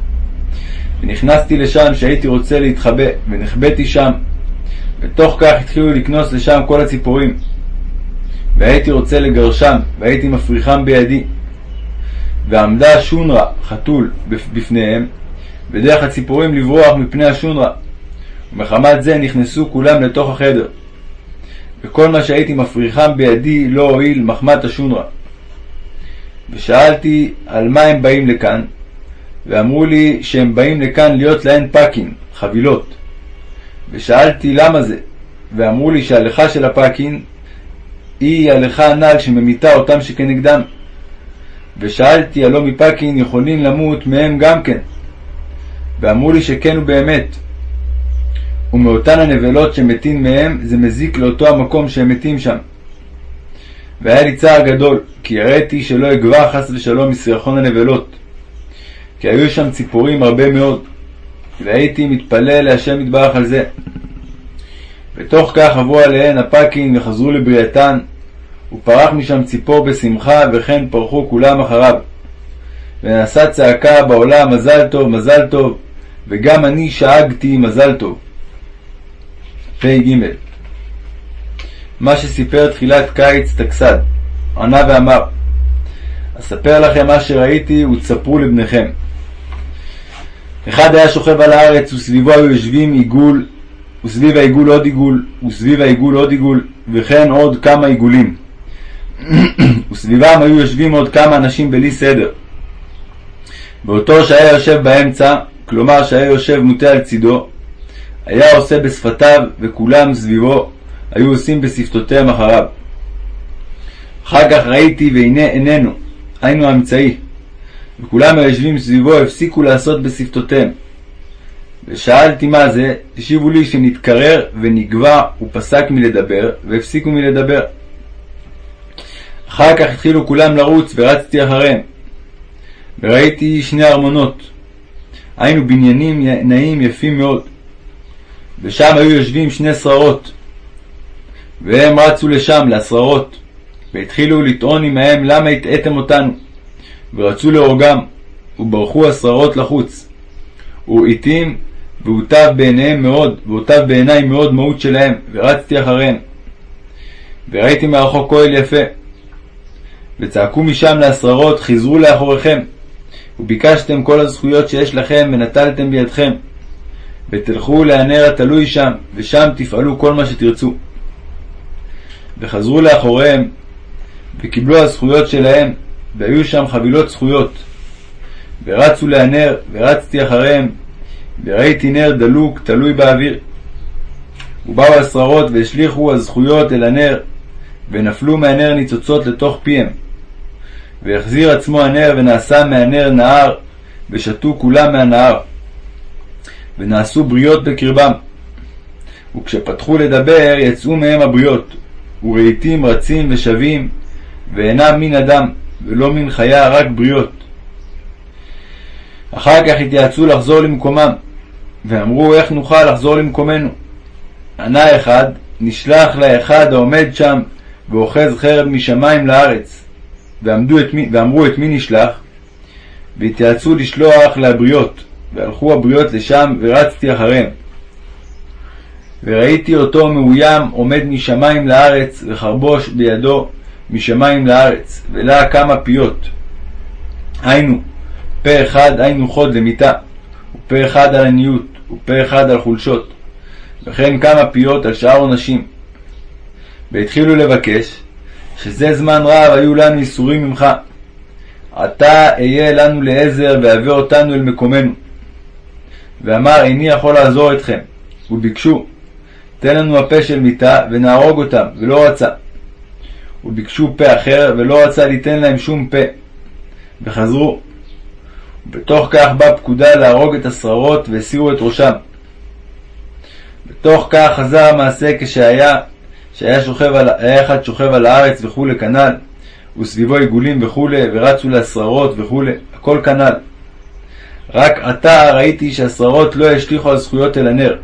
ונכנסתי לשם שהייתי רוצה להתחבא, ונחבאתי שם. ותוך כך התחילו לקנוס לשם כל הציפורים. והייתי רוצה לגרשם, והייתי מפריחם בידי. ועמדה שונרה, חתול, בפניהם, ודרך הציפורים לברוח מפני השונרה. ומחמת זה נכנסו כולם לתוך החדר. וכל מה שהייתי מפריחם בידי לא הועיל מחמת השונרה. ושאלתי על מה הם באים לכאן, ואמרו לי שהם באים לכאן להיות להן פאקין, חבילות. ושאלתי למה זה, ואמרו לי שהלכה של הפאקין היא הלכה הנ"ל שממיתה אותם שכנגדם. ושאלתי הלא מפאקין יכולים למות מהם גם כן. ואמרו לי שכן באמת. ומאותן הנבלות שמתים מהם זה מזיק לאותו המקום שהם מתים שם. והיה לי צער גדול, כי הראיתי שלא אגבע חס ושלום מסרחון הנבלות. כי היו שם ציפורים הרבה מאוד, והייתי מתפלל להשם יתברך על זה. בתוך כך עברו עליהן הפקין וחזרו לבריאתן, ופרח משם ציפור בשמחה, וכן פרחו כולם אחריו. ונעשה צעקה בעולם מזל טוב, מזל טוב, וגם אני שאגתי מזל טוב. פ"ג מה שסיפר תחילת קיץ תקסד, ענה ואמר אספר לכם מה שראיתי ותספרו לבניכם. אחד היה שוכב על הארץ וסביבו היו יושבים עיגול וסביב העיגול עוד עיגול, וסביב העיגול עוד עיגול, וכן עוד כמה עיגולים. (clears throat) וסביבם היו יושבים עוד כמה אנשים בלי סדר. ואותו שהיה יושב באמצע, כלומר שהיה יושב מוטה על צידו, היה עושה בשפתיו, וכולם סביבו היו עושים בשפתותיהם אחריו. אחר כך ראיתי והנה איננו, היינו האמצעי, וכולם היושבים סביבו הפסיקו לעשות בשפתותיהם. ושאלתי מה זה, השיבו לי שנתקרר ונגבע ופסק מלדבר, והפסיקו מלדבר. אחר כך התחילו כולם לרוץ, ורצתי אחריהם. וראיתי שני ארמונות. היינו בניינים נעים יפים מאוד. ושם היו יושבים שני שררות. והם רצו לשם, לשררות, והתחילו לטעון עמהם למה הטעיתם אותנו. ורצו להורגם, וברחו השררות לחוץ. ורהיטים והוטב בעיניהם מאוד, והוטב בעיניי מאוד מהות שלהם, ורצתי אחריהם. וראיתי מרחוק כהל יפה. וצעקו משם להסררות, חזרו לאחוריכם, וביקשתם כל הזכויות שיש לכם, ונטלתם בידכם. ותלכו להנר התלוי שם, ושם תפעלו כל מה שתרצו. וחזרו לאחוריהם, וקיבלו הזכויות שלהם, והיו שם חבילות זכויות. ורצו להנר, ורצתי אחריהם, וראיתי נר דלוק תלוי באוויר. ובאו השררות והשליכו הזכויות אל הנר, ונפלו מהנר ניצוצות לתוך פיהם. והחזיר עצמו הנר, ונעשה מהנר נהר, ושתו כולם מהנהר. ונעשו בריות בקרבם. וכשפתחו לדבר, יצאו מהם הבריות, ורהיטים רצים ושבים, ואינם מן אדם, ולא מן חיה, רק בריות. אחר כך התייעצו לחזור למקומם, ואמרו איך נוכל לחזור למקומנו. ענה אחד, נשלח לאחד העומד שם ואוחז חרב משמיים לארץ. את מי, ואמרו את מי נשלח? והתייעצו לשלוח לבריות, והלכו הבריות לשם ורצתי אחריהם. וראיתי אותו מאוים עומד משמיים לארץ וחרבוש בידו משמיים לארץ, ולה כמה פיות. היינו, פה אחד היינו חוד למיתה, ופה אחד על עניות, ופה אחד על חולשות, וכן כמה פיות על שאר עונשים. והתחילו לבקש, שזה זמן רב היו לנו איסורים ממך. עתה אהיה לנו לעזר והבא אותנו אל מקומנו. ואמר איני יכול לעזור אתכם. וביקשו, תן לנו הפה של מיתה ונהרוג אותם, ולא רצה. וביקשו פה אחר, ולא רצה ליתן להם שום פה. וחזרו. ובתוך כך באה פקודה להרוג את השררות והסירו את ראשם. בתוך כך חזר המעשה כשהיה שהיה שוכב על, אחד שוכב על הארץ וכולי כנ"ל, וסביבו עיגולים וכולי, ורצו לשררות וכולי, הכל כנ"ל. רק עתה ראיתי שהשררות לא השליכו הזכויות אל הנר.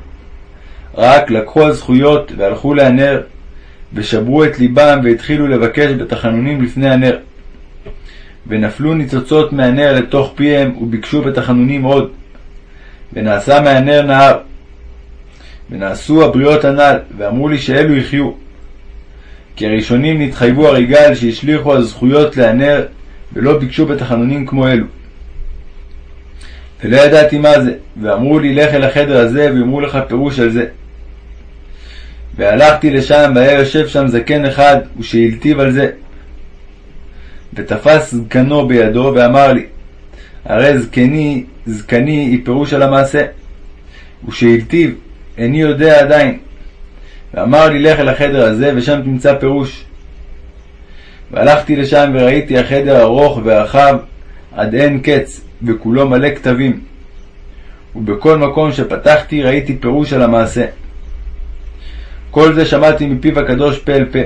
רק לקחו הזכויות והלכו להנר, ושברו את ליבם והתחילו לבקש בתחנונים לפני הנר. ונפלו ניצוצות מהנר לתוך פיהם, וביקשו בתחנונים עוד. ונעשה מהנר נהר. ונעשו הבריות הנ"ל, ואמרו לי שאלו יחיו. כי הראשונים נתחייבו הריגל שהשליכו הזכויות להנר, ולא ביקשו בתחנונים כמו אלו. ולא ידעתי מה זה, ואמרו לי לך אל החדר הזה, ויאמרו לך פירוש על זה. והלכתי לשם, והיה יושב שם זקן אחד, ושהלטיב על זה. ותפס זקנו בידו, ואמר לי, הרי זקני, זקני היא פירוש על המעשה. ושהלטיב, איני יודע עדיין. ואמר לי לך אל החדר הזה, ושם תמצא פירוש. והלכתי לשם וראיתי החדר ארוך ורחב עד אין קץ, וכולו מלא כתבים. ובכל מקום שפתחתי ראיתי פירוש על המעשה. כל זה שמעתי מפיו הקדוש פה אל פה.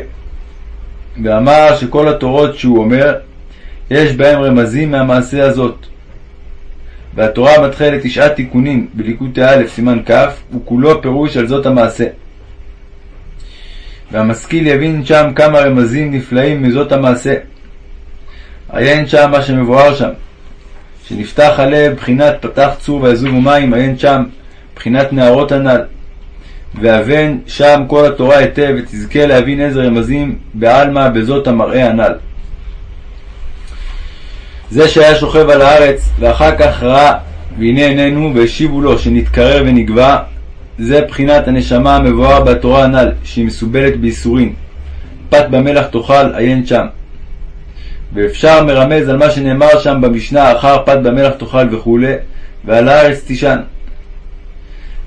ואמר שכל התורות שהוא אומר, יש בהם רמזים מהמעשה הזאת. והתורה מתחילה לתשעת תיקונים בליקוטי א', סימן כ', וכולו פירוש על זאת המעשה. והמשכיל יבין שם כמה רמזים נפלאים מזאת המעשה. עיין שם מה שמבואר שם, שנפתח הלב בחינת פתח צור ויזובו מים, עיין שם בחינת נערות הנ"ל. והבן שם כל התורה היטב, ותזכה להבין איזה רמזים בעלמא בזאת המראה הנ"ל. זה שהיה שוכב על הארץ, ואחר כך ראה, והנה עינינו, והשיבו לו, שנתקרר ונגבה, זה בחינת הנשמה המבואר בתורה הנ"ל, שהיא מסובלת בייסורין. פת במלח תאכל, עיין שם. ואפשר מרמז על מה שנאמר שם במשנה, אחר פת במלח תאכל וכולי, ועל הארץ תישן.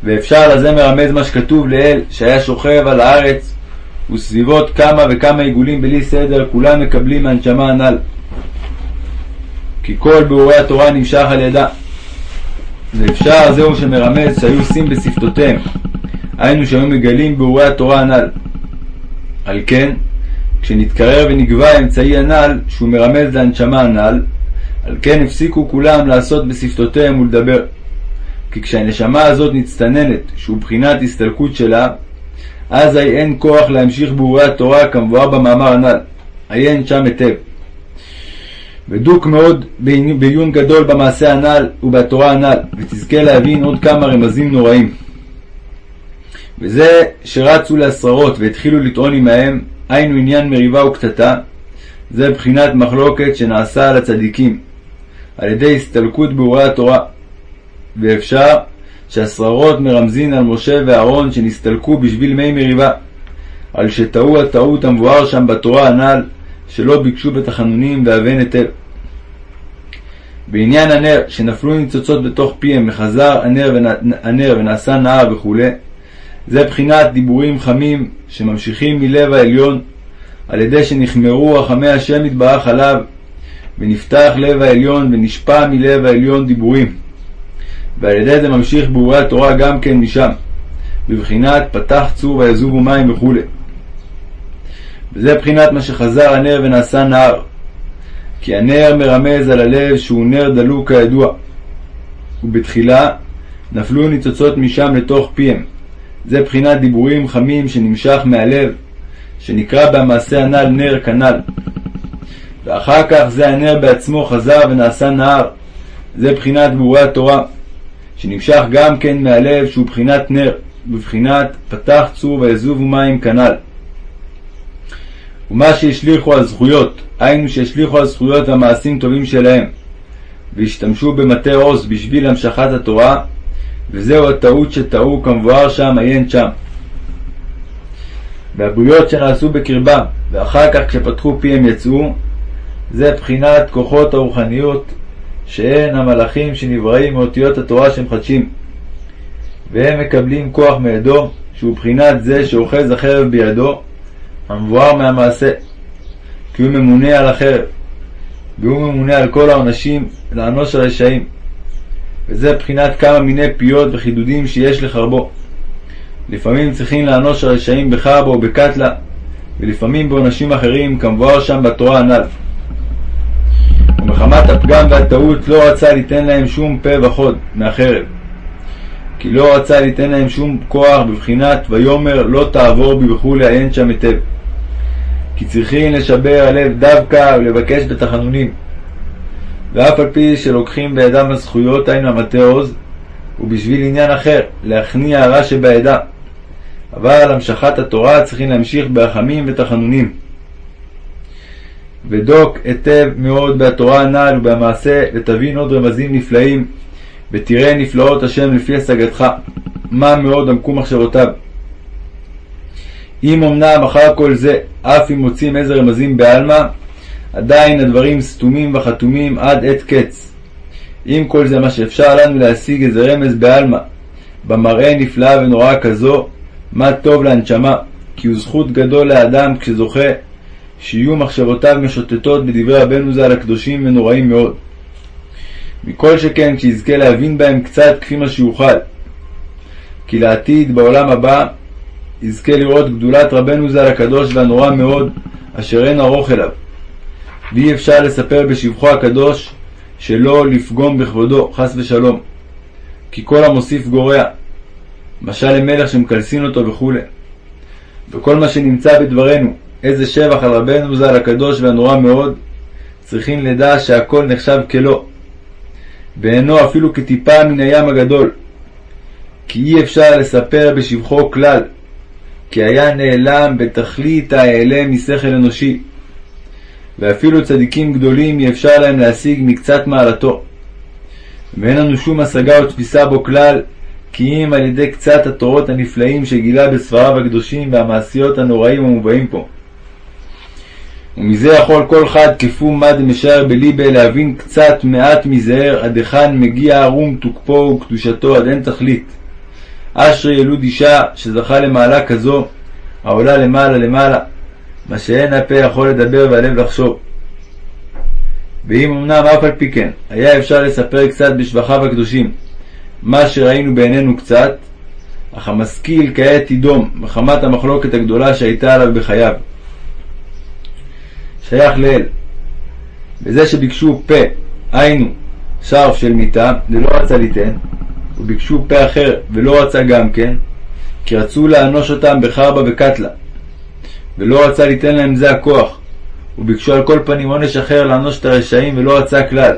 ואפשר לזה מרמז מה שכתוב לאל, שהיה שוכב על הארץ, וסביבות כמה וכמה עיגולים בלי סדר, כולם מקבלים מהנשמה הנ"ל. כי כל ביאורי התורה נמשך על ידה. ואפשר זהו שמרמז שהיו עושים בשפתותיהם, היינו שהיו מגלים ביאורי התורה הנ"ל. על כן, כשנתקרר ונגבה האמצעי הנ"ל, שהוא מרמז להנשמה הנ"ל, על כן הפסיקו כולם לעשות בשפתותיהם ולדבר. כי כשהנשמה הזאת נצטננת, שהוא בחינת הסתלקות שלה, אזי אין כוח להמשיך ביאורי התורה כמבואר במאמר הנ"ל. עיין שם היטב. ודוק מאוד בעיון גדול במעשה הנ"ל ובתורה הנ"ל, ותזכה להבין עוד כמה רמזים נוראים. וזה שרצו להסררות והתחילו לטעון עמהם, היינו עניין מריבה וקטטה, זה בחינת מחלוקת שנעשה על הצדיקים, על ידי הסתלקות באורי התורה. ואפשר שהסררות מרמזין על משה ואהרון שנסתלקו בשביל מי מריבה, על שטעו הטעות המבואר שם בתורה הנ"ל, שלא ביקשו בתחנונים ואבן היטל. בעניין הנר, שנפלו ניצוצות בתוך פיהם וחזר הנר, ונ... הנר ונעשה נער וכו', זה בחינת דיבורים חמים שממשיכים מלב העליון על ידי שנחמרו רחמי השם יתברך עליו, ונפתח לב העליון ונשפע מלב העליון דיבורים. ועל ידי זה ממשיך ביאורי התורה גם כן משם, בבחינת פתח צור ויזובו מים וכו'. וזה בחינת מה שחזר הנר ונעשה נהר. כי הנר מרמז על הלב שהוא נר דלוק כידוע. ובתחילה נפלו ניצוצות משם לתוך פיהם. זה בחינת דיבורים חמים שנמשך מהלב, שנקרא במעשה הנ"ל נר כנ"ל. ואחר כך זה הנר בעצמו חזר ונעשה נהר. זה בחינת ביאורי התורה, שנמשך גם כן מהלב שהוא בחינת נר, בבחינת פתח צור ויזובו מים כנ"ל. ומה שהשליכו הזכויות, היינו שהשליכו הזכויות והמעשים טובים שלהם, והשתמשו במטה עוז בשביל המשכת התורה, וזהו הטעות שטעו כמבואר שם עיין שם. והבריות שנעשו בקרבם, ואחר כך כשפתחו פיהם יצאו, זה בחינת כוחות הרוחניות, שהן המלאכים שנבראים מאותיות התורה שמחדשים. והם מקבלים כוח מידו, שהוא בחינת זה שאוחז החרב בידו, המבואר מהמעשה, כי הוא ממונה על החרב, והוא ממונה על כל העונשים לענוש הרשעים. וזה בחינת כמה מיני פיות וחידודים שיש לחרבו. לפעמים צריכים לענוש הרשעים בחרבו או בקטלה, ולפעמים בעונשים אחרים, כמבואר שם בתורה הנ"ל. ומחמת הפגם והטעות לא רצה ליתן להם שום פה וחוד מהחרב. כי לא רצה ליתן להם שום כוח בבחינת ויאמר לא תעבור בי וכולי עיין שם היטב. כי צריכים לשבר הלב דווקא ולבקש בתחנונים. ואף על פי שלוקחים בידם הזכויות, היינו המטה עוז, ובשביל עניין אחר, להכניע הרע שבעדה. אבל המשכת התורה צריכים להמשיך ברחמים ותחנונים. ודוק היטב מאוד בתורה הנ"ל ובמעשה, ותבין עוד רמזים נפלאים, ותראה נפלאות השם לפי השגתך, מה מאוד עמקו מחשבותיו. אם אמנם אחר כל זה, אף אם מוצאים איזה רמזים בעלמא, עדיין הדברים סתומים וחתומים עד עת קץ. אם כל זה מה שאפשר לנו להשיג איזה רמז בעלמא, במראה נפלאה ונוראה כזו, מה טוב להנשמה, כי הוא זכות גדול לאדם כשזוכה שיהיו מחשבותיו משוטטות בדברי רבנו ז"ל הקדושים ונוראים מאוד. מכל שכן כשיזכה להבין בהם קצת כפי מה שיוכל. כי לעתיד בעולם הבא יזכה לראות גדולת רבנו ז"ל הקדוש והנורא מאוד, אשר אין ארוך אליו. ואי אפשר לספר בשבחו הקדוש שלא לפגום בכבודו, חס ושלום. כי כל המוסיף גורע. משל למלך שמקלסין אותו וכו'. וכל מה שנמצא בדברנו, איזה שבח על רבנו ז"ל הקדוש והנורא מאוד, צריכים לדע שהכל נחשב כלא, ואינו אפילו כטיפה מן הים הגדול, כי אי אפשר לספר בשבחו כלל, כי היה נעלם בתכלית ההיעלם משכל אנושי, ואפילו צדיקים גדולים אי אפשר להם להשיג מקצת מעלתו. ואין לנו שום השגה או תפיסה בו כלל, כי אם על ידי קצת התורות הנפלאים שגילה בספריו הקדושים והמעשיות הנוראים המובאים פה. ומזה יכול כל אחד כפו מה דמשער בליבה להבין קצת מעט מזער עד היכן מגיע ערום תוקפו וקדושתו עד אין תכלית. אשרי ילוד אישה שזכה למעלה כזו העולה למעלה למעלה מה שאין הפה יכול לדבר והלב לחשוב. ואם אמנם אף על פי כן היה אפשר לספר קצת בשבחיו הקדושים מה שראינו בעינינו קצת אך המשכיל כעת ידום מחמת המחלוקת הגדולה שהייתה עליו בחייו. שייך לאל. וזה שביקשו פה, היינו, שרף של מיתה, זה לא רצה ליתן, וביקשו פה אחר ולא רצה גם כן, כי רצו לאנוש אותם בחרבה וקטלה, ולא רצה ליתן להם זה הכוח, וביקשו על כל פנים עונש אחר לאנוש את הרשעים ולא רצה כלל.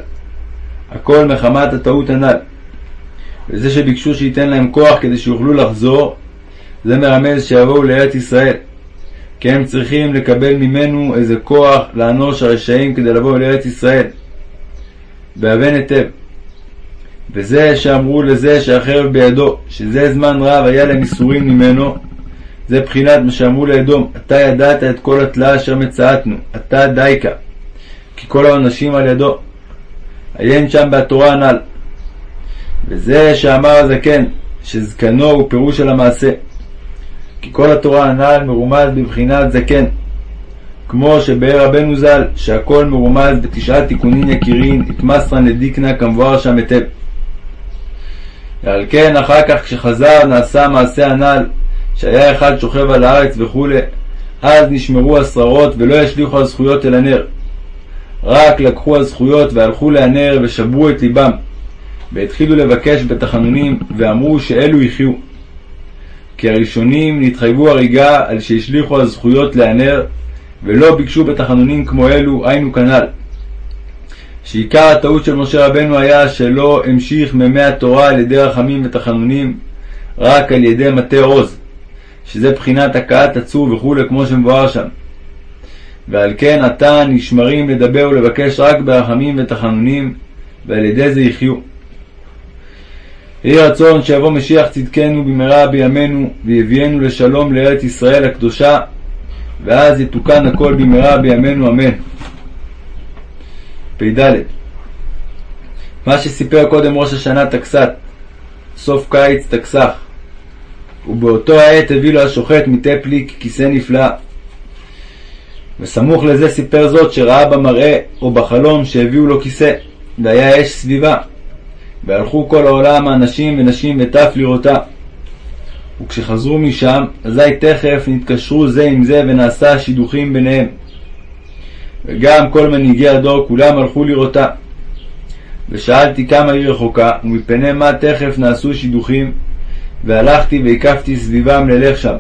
הכל מחמת הטעות הנ"ל. וזה שביקשו שייתן להם כוח כדי שיוכלו לחזור, זה מרמז שיבואו לארץ ישראל. כי הם צריכים לקבל ממנו איזה כוח לאנוש הרשעים כדי לבוא לארץ ישראל. והבן היטב. וזה שאמרו לזה שהחרב בידו, שזה זמן רב היה להם איסורים ממנו, זה בחינת מה שאמרו לאדום, אתה ידעת את כל התלאה אשר מצאתנו, אתה דייקה, כי כל העונשים על ידו. עיין שם בתורה הנ"ל. וזה שאמר הזקן, שזקנו הוא פירוש של המעשה. כי כל התורה הנ"ל מרומז בבחינת זקן. כמו שבאר רבנו ז"ל, שהכל מרומז בתשעת תיקונין יקירין, התמסרן לדיקנה כמבואר שם היטב. ועל כן אחר כך כשחזר נעשה מעשה הנ"ל, שהיה אחד שוכב על הארץ וכולי, אז נשמרו השררות ולא ישליכו הזכויות אל הנר. רק לקחו הזכויות והלכו להנר ושברו את ליבם, והתחילו לבקש בתחנונים, ואמרו שאלו יחיו. כי הראשונים נתחייבו הריגה על שהשליכו הזכויות להנר, ולא ביקשו בתחנונים כמו אלו, היינו כנ"ל. שעיקר הטעות של משה רבנו היה שלא המשיך ממי התורה על ידי רחמים ותחנונים, רק על ידי מטה עוז, שזה בחינת הכאת הצור וכולי, כמו שמבואר שם. ועל כן עתה נשמרים לדבר ולבקש רק ברחמים ותחנונים, ועל ידי זה יחיו. יהי רצון שיבוא משיח צדקנו במהרה בימינו, ויביאנו לשלום לארץ ישראל הקדושה, ואז יתוקן הכל במהרה בימינו אמן. פ"ד מה שסיפר קודם ראש השנה תקסת, סוף קיץ תקסח, ובאותו העת הביא לו השוחט מטפליק כיסא נפלא. וסמוך לזה סיפר זאת שראה במראה או בחלום שהביאו לו כיסא, והיה אש סביבה. והלכו כל העולם האנשים ונשים וטף לראותה. וכשחזרו משם, אזי תכף נתקשרו זה עם זה ונעשה שידוכים ביניהם. וגם כל מנהיגי הדור כולם הלכו לראותה. ושאלתי כמה היא רחוקה, ומפני מה תכף נעשו שידוכים, והלכתי והקפתי סביבם ללך שם.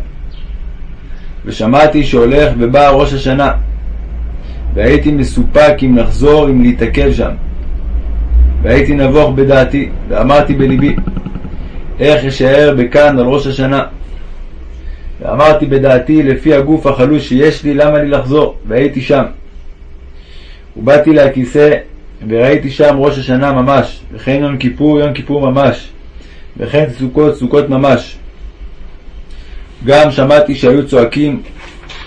ושמעתי שהולך ובא ראש השנה, והייתי מסופק אם לחזור אם להתעכב שם. והייתי נבוך בדעתי, ואמרתי בלבי, איך אשאר בכאן על ראש השנה? ואמרתי בדעתי, לפי הגוף החלוש שיש לי, למה לי לחזור? והייתי שם. ובאתי לכיסא, וראיתי שם ראש השנה ממש, וכן יום כיפור, יום כיפור ממש, וכן סוכות, סוכות ממש. גם שמעתי שהיו צועקים,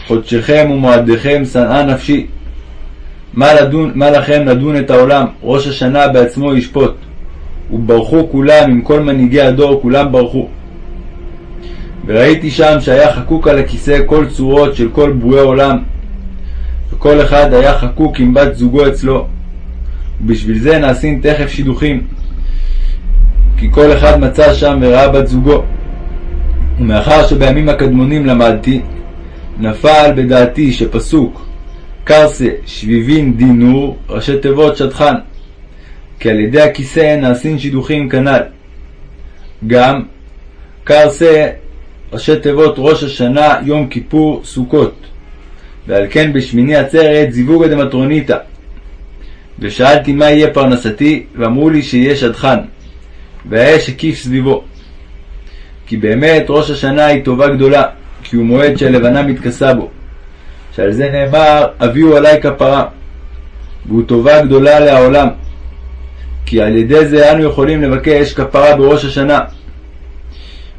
חודשכם ומועדיכם שנאה נפשי. מה, לדון, מה לכם לדון את העולם? ראש השנה בעצמו ישפוט. וברחו כולם, עם כל מנהיגי הדור, כולם ברחו. וראיתי שם שהיה חקוק על הכיסא כל צורות של כל ברואי עולם, וכל אחד היה חקוק עם בת זוגו אצלו. ובשביל זה נעשים תכף שידוכים, כי כל אחד מצא שם וראה בת זוגו. ומאחר שבימים הקדמונים למדתי, נפל בדעתי שפסוק קרסה שביבין דינור, ראשי תיבות שטחן, כי על ידי הכיסא נעשים שידוכים כנ"ל. גם קרסה ראשי תיבות ראש השנה, יום כיפור, סוכות. ועל כן בשמיני עצרת זיווגא דמטרוניתא. ושאלתי מה יהיה פרנסתי, ואמרו לי שיהיה שדכן, והאש הקיף סביבו. כי באמת ראש השנה היא טובה גדולה, כי הוא מועד שהלבנה מתכסה בו. שעל זה נאמר, הביאו עלי כפרה, והוא טובה גדולה לעולם. כי על ידי זה אנו יכולים לבקש כפרה בראש השנה.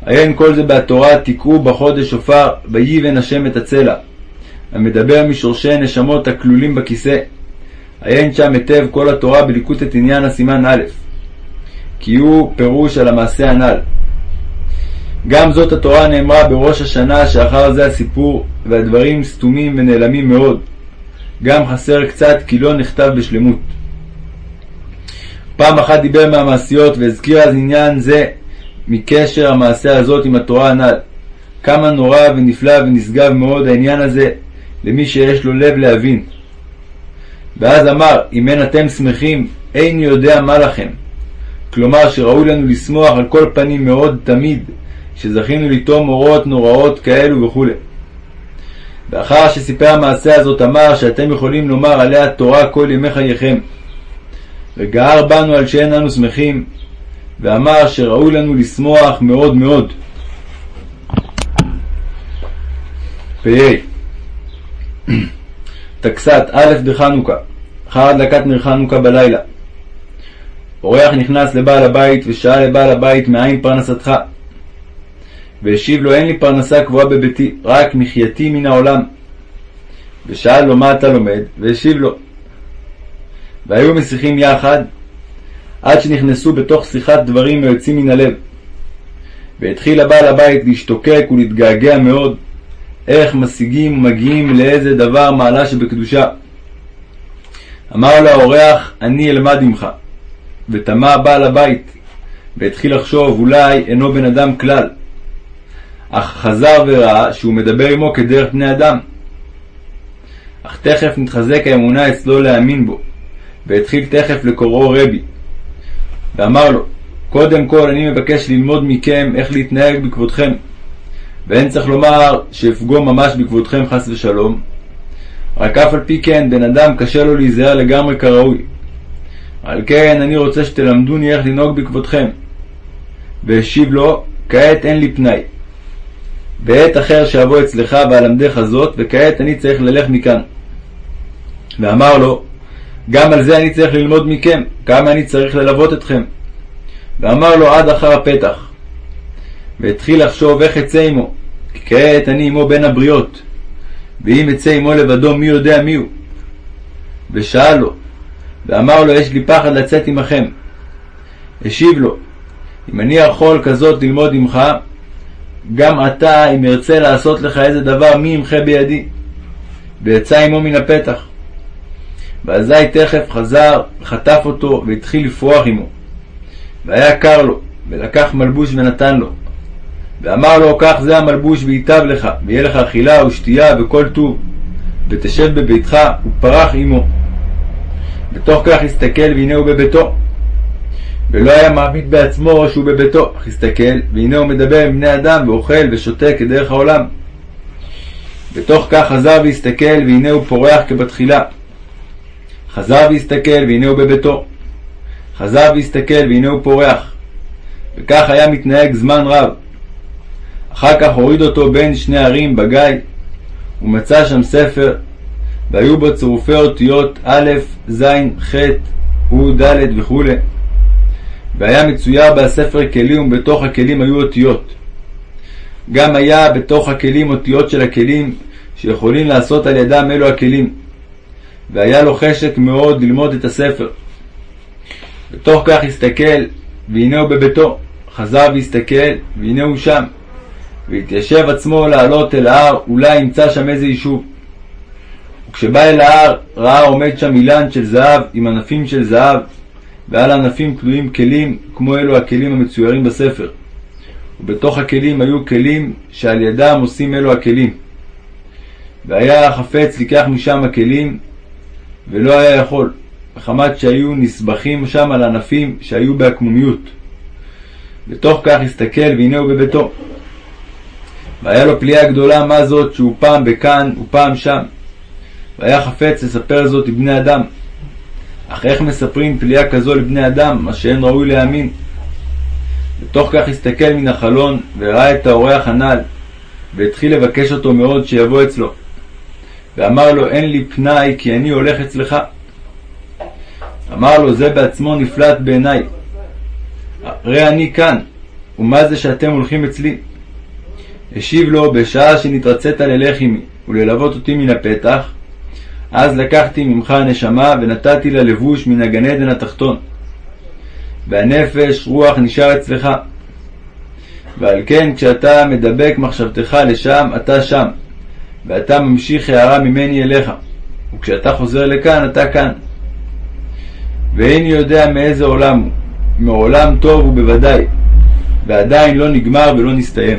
עיין כל זה בתורה, תקראו בחודש שופר, ויבן השם את הצלע, המדבר משורשי נשמות הכלולים בכיסא. עיין שם היטב כל התורה בליקוט את עניין הסימן א', כי הוא פירוש על המעשה הנ"ל. גם זאת התורה נאמרה בראש השנה שאחר זה הסיפור, והדברים סתומים ונעלמים מאוד. גם חסר קצת כי לא נכתב בשלמות. פעם אחת דיבר מהמעשיות והזכיר אז עניין זה מקשר המעשה הזאת עם התורה הנ"ל. כמה נורא ונפלא ונשגב מאוד העניין הזה למי שיש לו לב להבין. ואז אמר, אם אין אתם שמחים, איני יודע מה לכם. כלומר שראוי לנו לשמוח על כל פנים מאוד תמיד, שזכינו לטום אורות נוראות כאלו וכו'. ואחר שסיפר המעשה הזאת אמר שאתם יכולים לומר עליה תורה כל ימי חייכם. וגער בנו על שאין אנו שמחים, ואמר שראוי לנו לשמוח מאוד מאוד. פ"ה טקסת א' בחנוכה, אחר הדלקת נר חנוכה בלילה. אורח נכנס לבעל הבית ושאל לבעל הבית מאין פרנסתך? והשיב לו אין לי פרנסה קבועה בביתי, רק מחייתי מן העולם. ושאל לו מה אתה לומד? והשיב לו. והיו משיחים יחד עד שנכנסו בתוך שיחת דברים היוצאים מן הלב. והתחיל הבעל הבית להשתוקק ולהתגעגע מאוד, איך משיגים ומגיעים לאיזה דבר מעלה שבקדושה. אמר לו האורח, אני אלמד עמך. ותמה בעל הבית, והתחיל לחשוב, אולי אינו בן אדם כלל. אך חזר וראה שהוא מדבר עמו כדרך בני אדם. אך תכף נתחזק האמונה אצלו להאמין בו, והתחיל תכף לקוראו רבי. ואמר לו, קודם כל אני מבקש ללמוד מכם איך להתנהג בכבודכם, ואין צריך לומר שאפגום ממש בכבודכם חס ושלום, רק אף על פי כן בן אדם קשה לו להיזהר לגמרי כראוי. על כן אני רוצה שתלמדוני איך לנהוג בכבודכם. והשיב לו, כעת אין לי פנאי. בעת אחר שאבוא אצלך ואלמדך זאת, וכעת אני צריך ללך מכאן. ואמר לו, גם על זה אני צריך ללמוד מכם, כמה אני צריך ללוות אתכם. ואמר לו עד אחר הפתח. והתחיל לחשוב איך אצא עמו, כי כעת אני עמו בין הבריות, ואם אצא עמו לבדו מי יודע מי הוא. ושאל לו, ואמר לו יש לי פחד לצאת עמכם. השיב לו, אם אני יכול כזאת ללמוד עמך, גם אתה, אם ארצה לעשות לך איזה דבר, מי ימחה בידי? ויצא עמו מן הפתח. ואזי תכף חזר, חטף אותו, והתחיל לפרוח עמו. והיה קר לו, ולקח מלבוש ונתן לו. ואמר לו, קח זה המלבוש וייטב לך, ויהיה לך אכילה ושתייה וכל טוב, ותשב בביתך, ופרח עמו. בתוך כך הסתכל, והנה הוא בביתו. ולא היה מעמיד בעצמו שהוא בביתו, אך הסתכל, והנה הוא מדבר עם בני אדם, ואוכל ושותה כדרך העולם. בתוך כך חזר והסתכל, והנה הוא פורח כבתחילה. חזר והסתכל, והנה הוא בביתו. חזר והסתכל, והנה הוא פורח. וכך היה מתנהג זמן רב. אחר כך הוריד אותו בין שני ערים בגיא, ומצא שם ספר, והיו בו צירופי אותיות א', ז', ח', ו, ד' וכו'. והיה מצויר בספר כלים, ובתוך הכלים היו אותיות. גם היה בתוך הכלים אותיות של הכלים, שיכולים לעשות על ידם אלו הכלים. והיה לו חשק מאוד ללמוד את הספר. בתוך כך הסתכל, והנה הוא בביתו. חזר והסתכל, והנה הוא שם. והתיישב עצמו לעלות אל ההר, אולי ימצא שם איזה יישוב. וכשבא אל ההר, ראה עומד שם אילן של זהב עם ענפים של זהב, ועל הענפים תלויים כלים כמו אלו הכלים המצוירים בספר. ובתוך הכלים היו כלים שעל ידם עושים אלו הכלים. והיה חפץ לקח משם הכלים, ולא היה יכול, מחמת שהיו נסבכים שם על ענפים שהיו בעקמומיות. בתוך כך הסתכל, והנה הוא בביתו. והיה לו פליאה גדולה מה זאת שהוא פעם בכאן ופעם שם. והיה חפץ לספר זאת לבני אדם. אך איך מספרים פליאה כזו לבני אדם, מה שאין ראוי להאמין? בתוך כך הסתכל מן החלון, וראה את האורח הנ"ל, והתחיל לבקש אותו מאוד שיבוא אצלו. ואמר לו, אין לי פנאי, כי אני הולך אצלך. אמר לו, זה בעצמו נפלט בעיניי. הרי אני כאן, ומה זה שאתם הולכים אצלי? השיב לו, בשעה שנתרצית ללך עמי, וללוות אותי מן הפתח, אז לקחתי ממך הנשמה ונתתי לה לבוש מן הגן עדן התחתון. והנפש, רוח, נשאר אצלך. ועל כן כשאתה מדבק מחשבתך לשם, אתה שם, ואתה ממשיך הערה ממני אליך, וכשאתה חוזר לכאן, אתה כאן. ואיני יודע מאיזה עולם הוא, מעולם טוב הוא בוודאי, ועדיין לא נגמר ולא נסתיים.